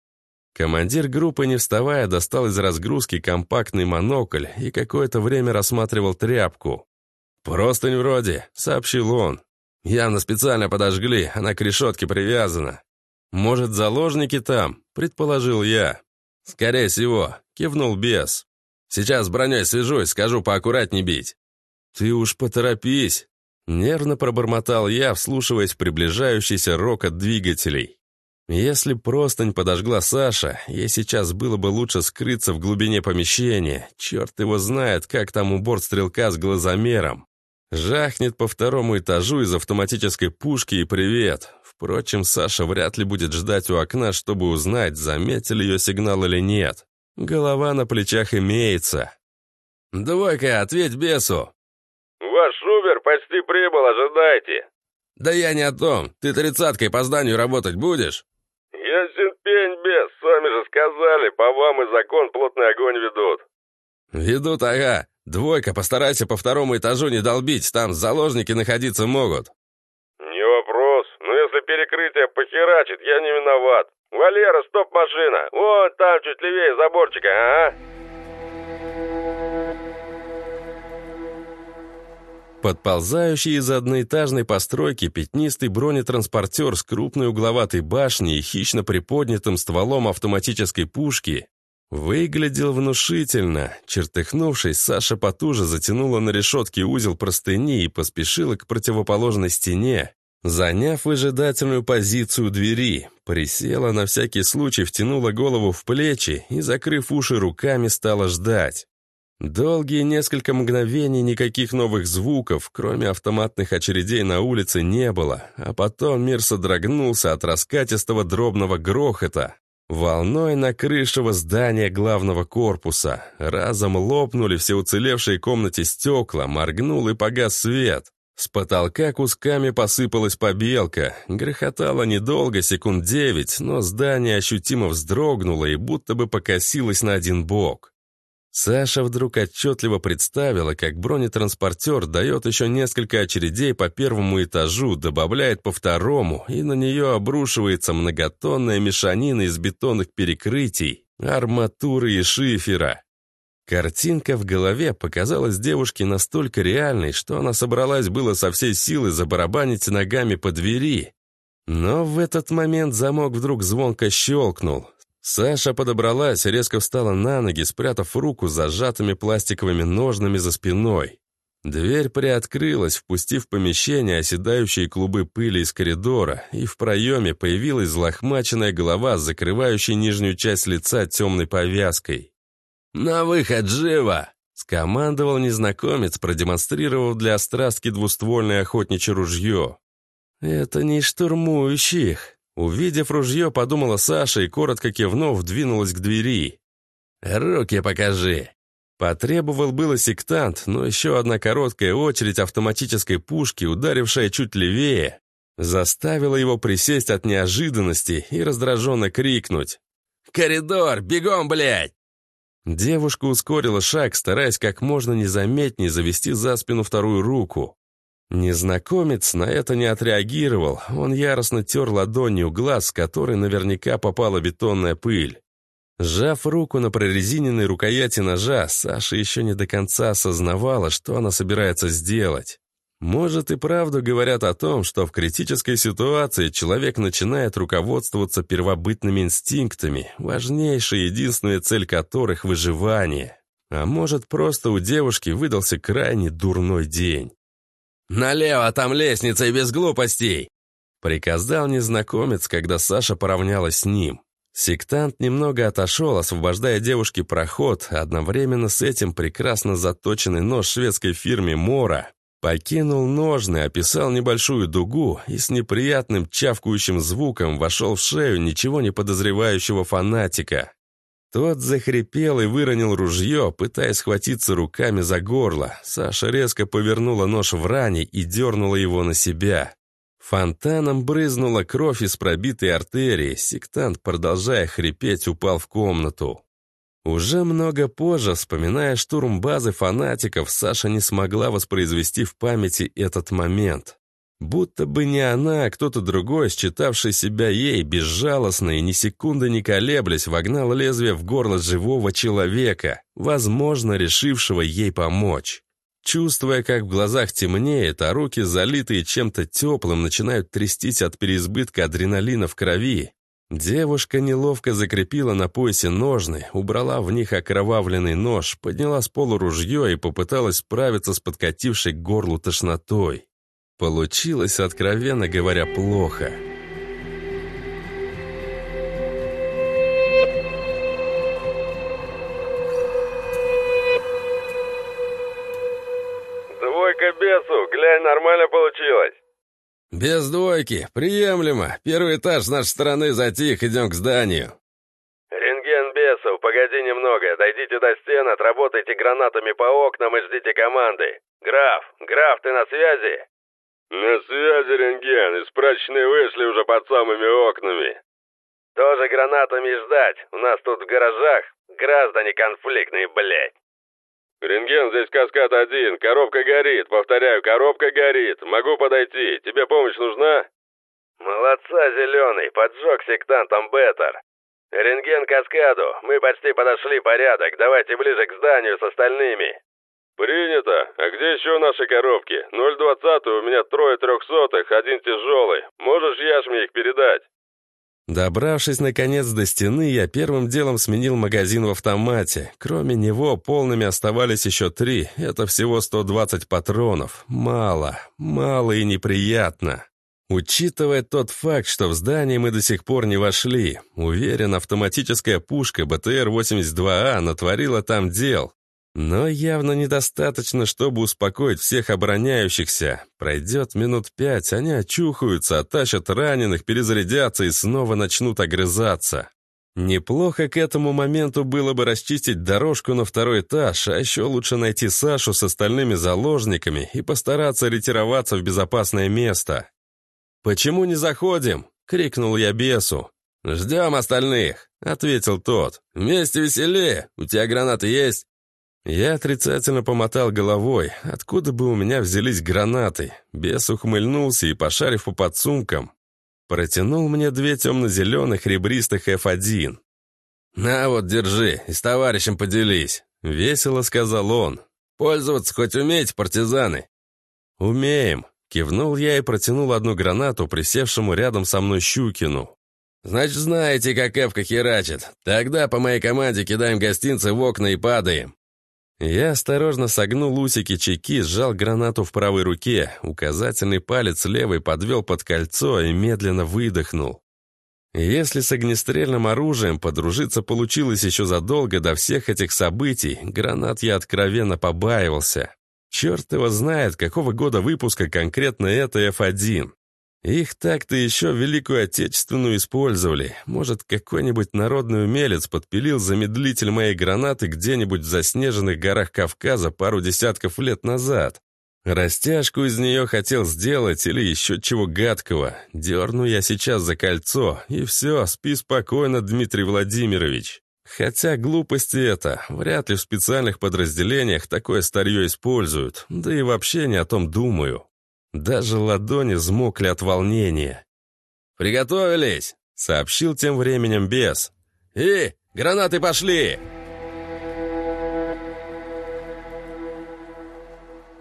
Командир группы, не вставая, достал из разгрузки компактный монокль и какое-то время рассматривал тряпку. «Простынь вроде», — сообщил он. «Явно специально подожгли, она к решетке привязана». «Может, заложники там?» — предположил я. «Скорее всего», — кивнул бес. «Сейчас с броней свяжусь, скажу поаккуратней бить». «Ты уж поторопись», Нервно пробормотал я, вслушиваясь в приближающийся рокот двигателей. Если простынь подожгла Саша, ей сейчас было бы лучше скрыться в глубине помещения. Черт его знает, как там у бортстрелка с глазомером. Жахнет по второму этажу из автоматической пушки и привет. Впрочем, Саша вряд ли будет ждать у окна, чтобы узнать, заметили ее сигнал или нет. Голова на плечах имеется. «Двойка, ответь бесу!» «Ваш Шубер почти прибыл, ожидайте!» «Да я не о том. Ты тридцаткой по зданию работать будешь?» «Ясен пень, без. Сами же сказали, по вам и закон плотный огонь ведут». «Ведут, ага. Двойка, постарайся по второму этажу не долбить, там заложники находиться могут». «Не вопрос. Но если перекрытие похерачит, я не виноват. Валера, стоп-машина. Вон там, чуть левее заборчика, ага». Подползающий из одноэтажной постройки пятнистый бронетранспортер с крупной угловатой башней и хищно приподнятым стволом автоматической пушки выглядел внушительно. Чертыхнувшись, Саша потуже затянула на решетке узел простыни и поспешила к противоположной стене, заняв выжидательную позицию двери. Присела на всякий случай, втянула голову в плечи и, закрыв уши руками, стала ждать. Долгие несколько мгновений никаких новых звуков, кроме автоматных очередей на улице, не было, а потом мир содрогнулся от раскатистого дробного грохота. Волной накрывшего здания главного корпуса. Разом лопнули все уцелевшие комнате стекла, моргнул и погас свет. С потолка кусками посыпалась побелка. Грохотало недолго, секунд девять, но здание ощутимо вздрогнуло и будто бы покосилось на один бок. Саша вдруг отчетливо представила, как бронетранспортер дает еще несколько очередей по первому этажу, добавляет по второму, и на нее обрушивается многотонная мешанина из бетонных перекрытий, арматуры и шифера. Картинка в голове показалась девушке настолько реальной, что она собралась было со всей силы забарабанить ногами по двери. Но в этот момент замок вдруг звонко щелкнул. Саша подобралась, резко встала на ноги, спрятав руку зажатыми пластиковыми ножнами за спиной. Дверь приоткрылась, впустив в помещение оседающие клубы пыли из коридора, и в проеме появилась злохмаченная голова, закрывающая нижнюю часть лица темной повязкой. «На выход, живо!» — скомандовал незнакомец, продемонстрировав для острастки двуствольное охотничье ружье. «Это не штурмующих», Увидев ружье, подумала Саша и, коротко кивнув, двинулась к двери. «Руки покажи!» Потребовал было сектант, но еще одна короткая очередь автоматической пушки, ударившая чуть левее, заставила его присесть от неожиданности и раздраженно крикнуть. «Коридор! Бегом, блядь!» Девушка ускорила шаг, стараясь как можно незаметнее завести за спину вторую руку. Незнакомец на это не отреагировал, он яростно тер ладонью глаз, с которой наверняка попала бетонная пыль. Сжав руку на прорезиненной рукояти ножа, Саша еще не до конца осознавала, что она собирается сделать. Может и правду говорят о том, что в критической ситуации человек начинает руководствоваться первобытными инстинктами, важнейшая и единственная цель которых — выживание. А может, просто у девушки выдался крайне дурной день. «Налево, там лестница и без глупостей!» Приказал незнакомец, когда Саша поравнялась с ним. Сектант немного отошел, освобождая девушке проход, одновременно с этим прекрасно заточенный нож шведской фирме «Мора» покинул ножны, описал небольшую дугу и с неприятным чавкающим звуком вошел в шею ничего не подозревающего фанатика. Тот захрипел и выронил ружье, пытаясь схватиться руками за горло. Саша резко повернула нож в ране и дернула его на себя. Фонтаном брызнула кровь из пробитой артерии. Сектант, продолжая хрипеть, упал в комнату. Уже много позже, вспоминая штурм базы фанатиков, Саша не смогла воспроизвести в памяти этот момент. Будто бы не она, а кто-то другой, считавший себя ей, безжалостно и ни секунды не колеблясь, вогнал лезвие в горло живого человека, возможно, решившего ей помочь. Чувствуя, как в глазах темнеет, а руки, залитые чем-то теплым, начинают трястись от переизбытка адреналина в крови, девушка неловко закрепила на поясе ножны, убрала в них окровавленный нож, подняла с пола ружье и попыталась справиться с подкатившей к горлу тошнотой. Получилось, откровенно говоря, плохо. «Двойка бесу! Глянь, нормально получилось!» «Без двойки. Приемлемо. Первый этаж с нашей стороны затих. Идем к зданию». «Рентген бесов, погоди немного. Дойдите до стен, отработайте гранатами по окнам и ждите команды. Граф, граф, ты на связи?» «На связи, рентген. Из прачечной вышли уже под самыми окнами». «Тоже гранатами ждать. У нас тут в гаражах граждане конфликтные, блядь». «Рентген, здесь каскад один. Коробка горит. Повторяю, коробка горит. Могу подойти. Тебе помощь нужна?» «Молодца, зеленый. Поджег сектантом Беттер. Рентген каскаду. Мы почти подошли порядок. Давайте ближе к зданию с остальными». «Принято. А где еще наши коробки? 0,20 у меня трое трехсотых, один тяжелый. Можешь яшме их передать?» Добравшись, наконец, до стены, я первым делом сменил магазин в автомате. Кроме него, полными оставались еще три. Это всего 120 патронов. Мало. Мало и неприятно. Учитывая тот факт, что в здание мы до сих пор не вошли, уверен, автоматическая пушка БТР-82А натворила там дел. Но явно недостаточно, чтобы успокоить всех обороняющихся. Пройдет минут пять, они очухаются, оттащат раненых, перезарядятся и снова начнут огрызаться. Неплохо к этому моменту было бы расчистить дорожку на второй этаж, а еще лучше найти Сашу с остальными заложниками и постараться ретироваться в безопасное место. «Почему не заходим?» — крикнул я бесу. «Ждем остальных», — ответил тот. «Вместе веселее. У тебя гранаты есть?» Я отрицательно помотал головой. Откуда бы у меня взялись гранаты? Бес ухмыльнулся и, пошарив по подсумкам, протянул мне две темно-зеленых ребристых F1. «На вот, держи, и с товарищем поделись», — весело сказал он. «Пользоваться хоть умеете, партизаны?» «Умеем», — кивнул я и протянул одну гранату присевшему рядом со мной Щукину. «Значит, знаете, как Эвка херачит. Тогда по моей команде кидаем гостинцы в окна и падаем». Я осторожно согнул усики чеки, сжал гранату в правой руке, указательный палец левой подвел под кольцо и медленно выдохнул. Если с огнестрельным оружием подружиться получилось еще задолго до всех этих событий, гранат я откровенно побаивался. Черт его знает, какого года выпуска конкретно это F1. Их так-то еще Великую Отечественную использовали. Может, какой-нибудь народный умелец подпилил замедлитель моей гранаты где-нибудь в заснеженных горах Кавказа пару десятков лет назад. Растяжку из нее хотел сделать или еще чего гадкого. Дерну я сейчас за кольцо, и все, спи спокойно, Дмитрий Владимирович. Хотя глупости это, вряд ли в специальных подразделениях такое старье используют, да и вообще не о том думаю. Даже ладони взмокли от волнения. «Приготовились!» — сообщил тем временем бес. «И, гранаты пошли!»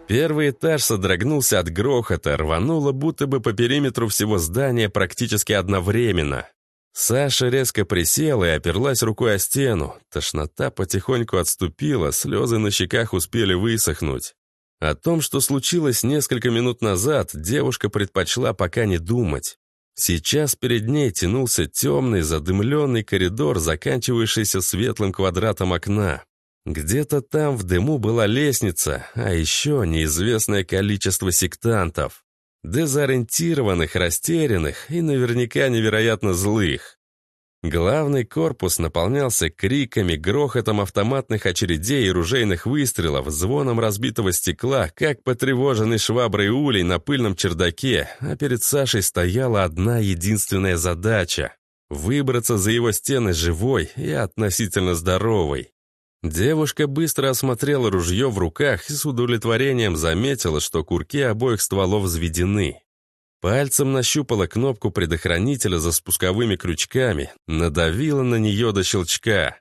Первый этаж содрогнулся от грохота, рвануло будто бы по периметру всего здания практически одновременно. Саша резко присела и оперлась рукой о стену. Тошнота потихоньку отступила, слезы на щеках успели высохнуть. О том, что случилось несколько минут назад, девушка предпочла пока не думать. Сейчас перед ней тянулся темный, задымленный коридор, заканчивающийся светлым квадратом окна. Где-то там в дыму была лестница, а еще неизвестное количество сектантов. Дезориентированных, растерянных и наверняка невероятно злых. Главный корпус наполнялся криками, грохотом автоматных очередей и ружейных выстрелов, звоном разбитого стекла, как потревоженный шваброй улей на пыльном чердаке, а перед Сашей стояла одна единственная задача — выбраться за его стены живой и относительно здоровой. Девушка быстро осмотрела ружье в руках и с удовлетворением заметила, что курки обоих стволов взведены. Пальцем нащупала кнопку предохранителя за спусковыми крючками, надавила на нее до щелчка.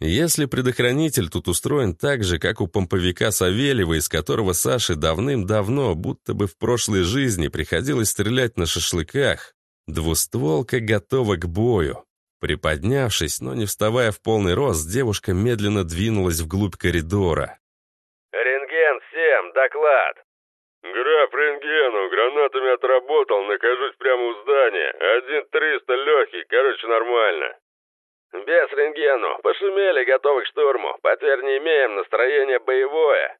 Если предохранитель тут устроен так же, как у помповика Савельева, из которого Саше давным-давно, будто бы в прошлой жизни, приходилось стрелять на шашлыках, двустволка готова к бою. Приподнявшись, но не вставая в полный рост, девушка медленно двинулась вглубь коридора. «Рентген всем, доклад!» «Граф рентгену, гранатами отработал, нахожусь прямо у здания. Один триста легкий, короче, нормально». «Без рентгену, пошумели, готовы к штурму. Потерь не имеем, настроение боевое».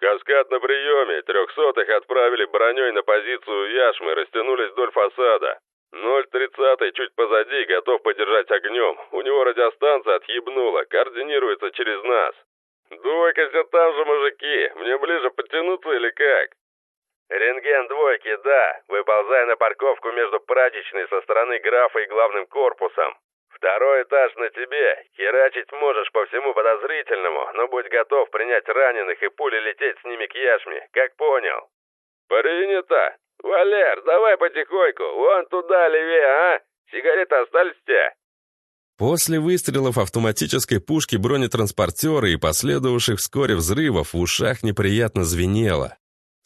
«Каскад на приеме, трехсотых отправили броней на позицию Яшмы, растянулись вдоль фасада. Ноль тридцатый чуть позади, готов подержать огнем. У него радиостанция отъебнула, координируется через нас». «Двойка все там же, мужики. Мне ближе подтянуться или как?» «Рентген двойки, да. Выползай на парковку между прачечной со стороны графа и главным корпусом. Второй этаж на тебе. Херачить можешь по всему подозрительному, но будь готов принять раненых и пули лететь с ними к яшме. Как понял?» «Принято. Валер, давай потихоньку. Вон туда, левее, а? Сигареты остались у тебя?» После выстрелов автоматической пушки бронетранспортера и последовавших вскоре взрывов в ушах неприятно звенело.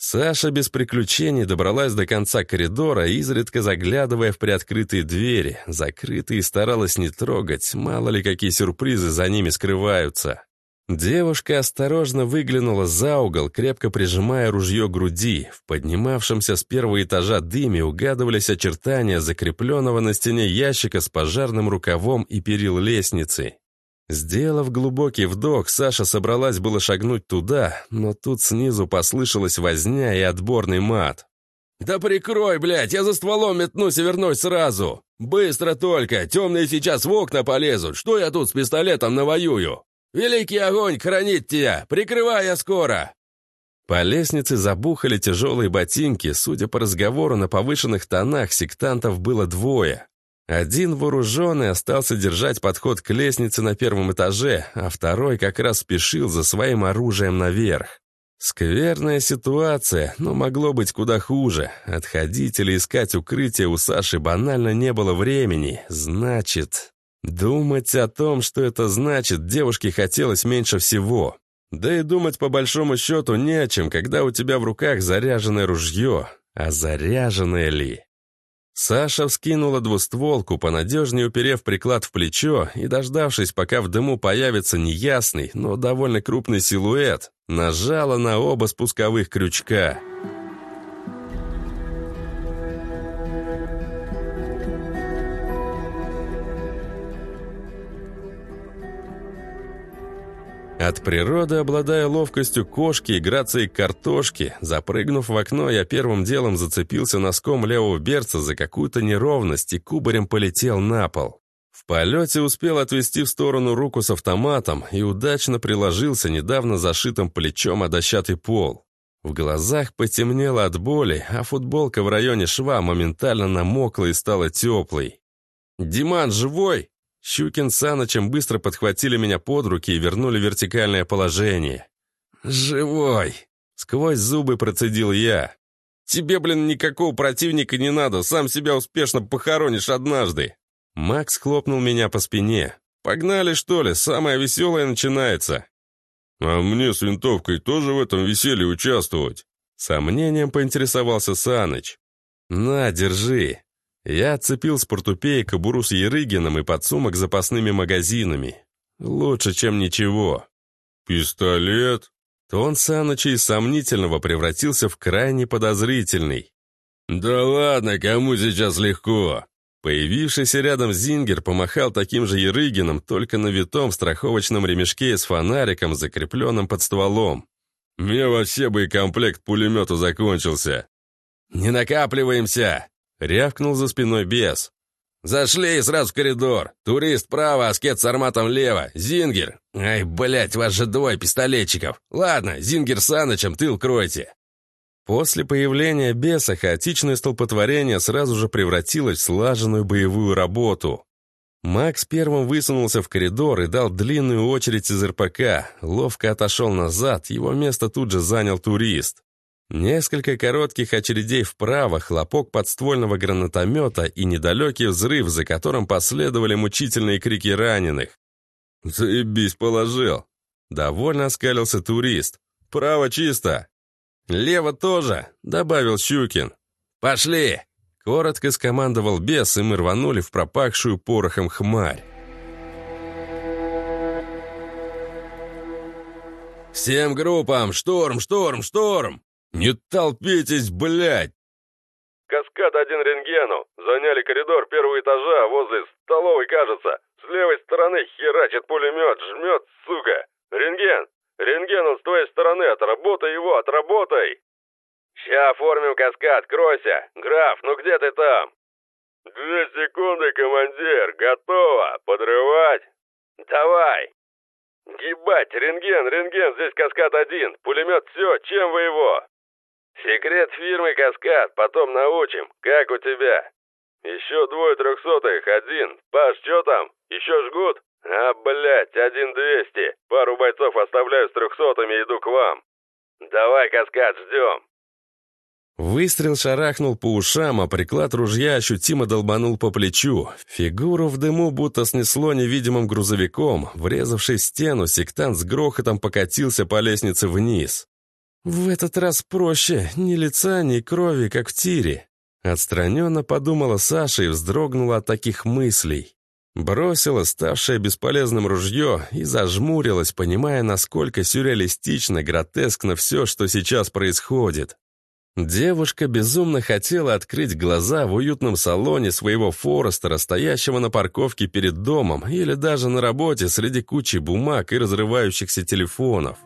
Саша без приключений добралась до конца коридора, изредка заглядывая в приоткрытые двери. Закрытые старалась не трогать, мало ли какие сюрпризы за ними скрываются. Девушка осторожно выглянула за угол, крепко прижимая ружье к груди. В поднимавшемся с первого этажа дыме угадывались очертания закрепленного на стене ящика с пожарным рукавом и перил лестницы. Сделав глубокий вдох, Саша собралась было шагнуть туда, но тут снизу послышалась возня и отборный мат. «Да прикрой, блядь, я за стволом метнусь и вернусь сразу! Быстро только, темные сейчас в окна полезут, что я тут с пистолетом навоюю? Великий огонь хранит тебя, прикрывай я скоро!» По лестнице забухали тяжелые ботинки, судя по разговору на повышенных тонах, сектантов было двое. Один вооруженный остался держать подход к лестнице на первом этаже, а второй как раз спешил за своим оружием наверх. Скверная ситуация, но могло быть куда хуже. Отходить или искать укрытие у Саши банально не было времени. Значит... Думать о том, что это значит, девушке хотелось меньше всего. Да и думать по большому счету не о чем, когда у тебя в руках заряженное ружье. А заряженное ли? Саша вскинула двустволку, понадежнее уперев приклад в плечо и, дождавшись, пока в дыму появится неясный, но довольно крупный силуэт, нажала на оба спусковых крючка. От природы, обладая ловкостью кошки и грацией картошки, запрыгнув в окно, я первым делом зацепился носком левого берца за какую-то неровность и кубарем полетел на пол. В полете успел отвести в сторону руку с автоматом и удачно приложился недавно зашитым плечом о дощатый пол. В глазах потемнело от боли, а футболка в районе шва моментально намокла и стала теплой. «Диман, живой?» Щукин с Санычем быстро подхватили меня под руки и вернули вертикальное положение. «Живой!» — сквозь зубы процедил я. «Тебе, блин, никакого противника не надо, сам себя успешно похоронишь однажды!» Макс хлопнул меня по спине. «Погнали, что ли? Самое веселое начинается!» «А мне с винтовкой тоже в этом веселье участвовать?» Сомнением поинтересовался Саныч. «На, держи!» Я отцепил с портупеи кобуру с Ерыгином и подсумок с запасными магазинами. Лучше, чем ничего. «Пистолет?» Тон Саныча из сомнительного превратился в крайне подозрительный. «Да ладно, кому сейчас легко?» Появившийся рядом Зингер помахал таким же Ерыгином, только на витом страховочном ремешке с фонариком, закрепленным под стволом. «Мне вообще боекомплект пулемету закончился». «Не накапливаемся!» Рявкнул за спиной бес. «Зашли и сразу в коридор. Турист право, аскет с арматом лево. Зингер. Ай, блядь, вас же двое пистолетчиков. Ладно, Зингер Санычем тыл кройте». После появления беса хаотичное столпотворение сразу же превратилось в слаженную боевую работу. Макс первым высунулся в коридор и дал длинную очередь из РПК. Ловко отошел назад, его место тут же занял турист. Несколько коротких очередей вправо, хлопок подствольного гранатомета и недалекий взрыв, за которым последовали мучительные крики раненых. «Заебись, положил!» Довольно оскалился турист. «Право чисто!» «Лево тоже!» — добавил Щукин. «Пошли!» — коротко скомандовал бес, и мы рванули в пропахшую порохом хмарь. «Всем группам! Шторм, шторм, шторм!» «Не толпитесь, блядь!» «Каскад один рентгену. Заняли коридор первого этажа, возле столовой, кажется. С левой стороны херачит пулемет, жмет, сука. Рентген! Рентген, он с твоей стороны, отработай его, отработай!» «Ща оформим каскад, кройся! Граф, ну где ты там?» «Две секунды, командир, готово! Подрывать!» «Давай!» «Ебать, рентген, рентген, здесь каскад один, пулемет все, чем вы его?» «Секрет фирмы «Каскад», потом научим. Как у тебя?» «Еще двое трехсотых, один. Паш, что там? Еще жгут?» «А, блядь, один двести. Пару бойцов оставляю с трехсотыми, иду к вам. Давай, «Каскад», ждем». Выстрел шарахнул по ушам, а приклад ружья ощутимо долбанул по плечу. Фигуру в дыму будто снесло невидимым грузовиком. Врезавшись в стену, сектант с грохотом покатился по лестнице вниз. «В этот раз проще, ни лица, ни крови, как в тире». Отстраненно подумала Саша и вздрогнула от таких мыслей. Бросила ставшее бесполезным ружье и зажмурилась, понимая, насколько сюрреалистично, гротескно все, что сейчас происходит. Девушка безумно хотела открыть глаза в уютном салоне своего Форестера, стоящего на парковке перед домом, или даже на работе среди кучи бумаг и разрывающихся телефонов.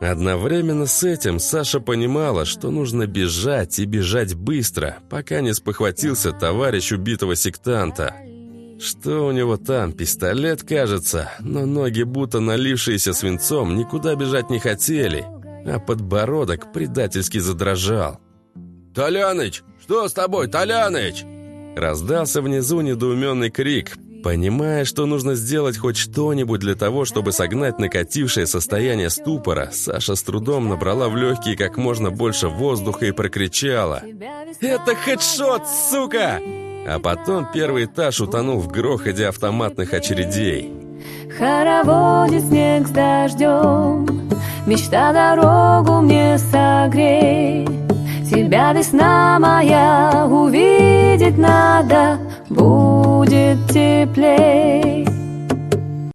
Одновременно с этим Саша понимала, что нужно бежать и бежать быстро, пока не спохватился товарищ убитого сектанта. Что у него там, пистолет, кажется, но ноги, будто налившиеся свинцом, никуда бежать не хотели, а подбородок предательски задрожал. «Толяныч! Что с тобой, Толяныч?» Раздался внизу недоуменный крик, Понимая, что нужно сделать хоть что-нибудь для того, чтобы согнать накатившее состояние ступора, Саша с трудом набрала в легкие как можно больше воздуха и прокричала «Это хедшот, сука!» А потом первый этаж утонул в грохоте автоматных очередей. Хороводе снег с дождем Мечта дорогу мне согрей Тебя весна моя увидеть надо Будет теплей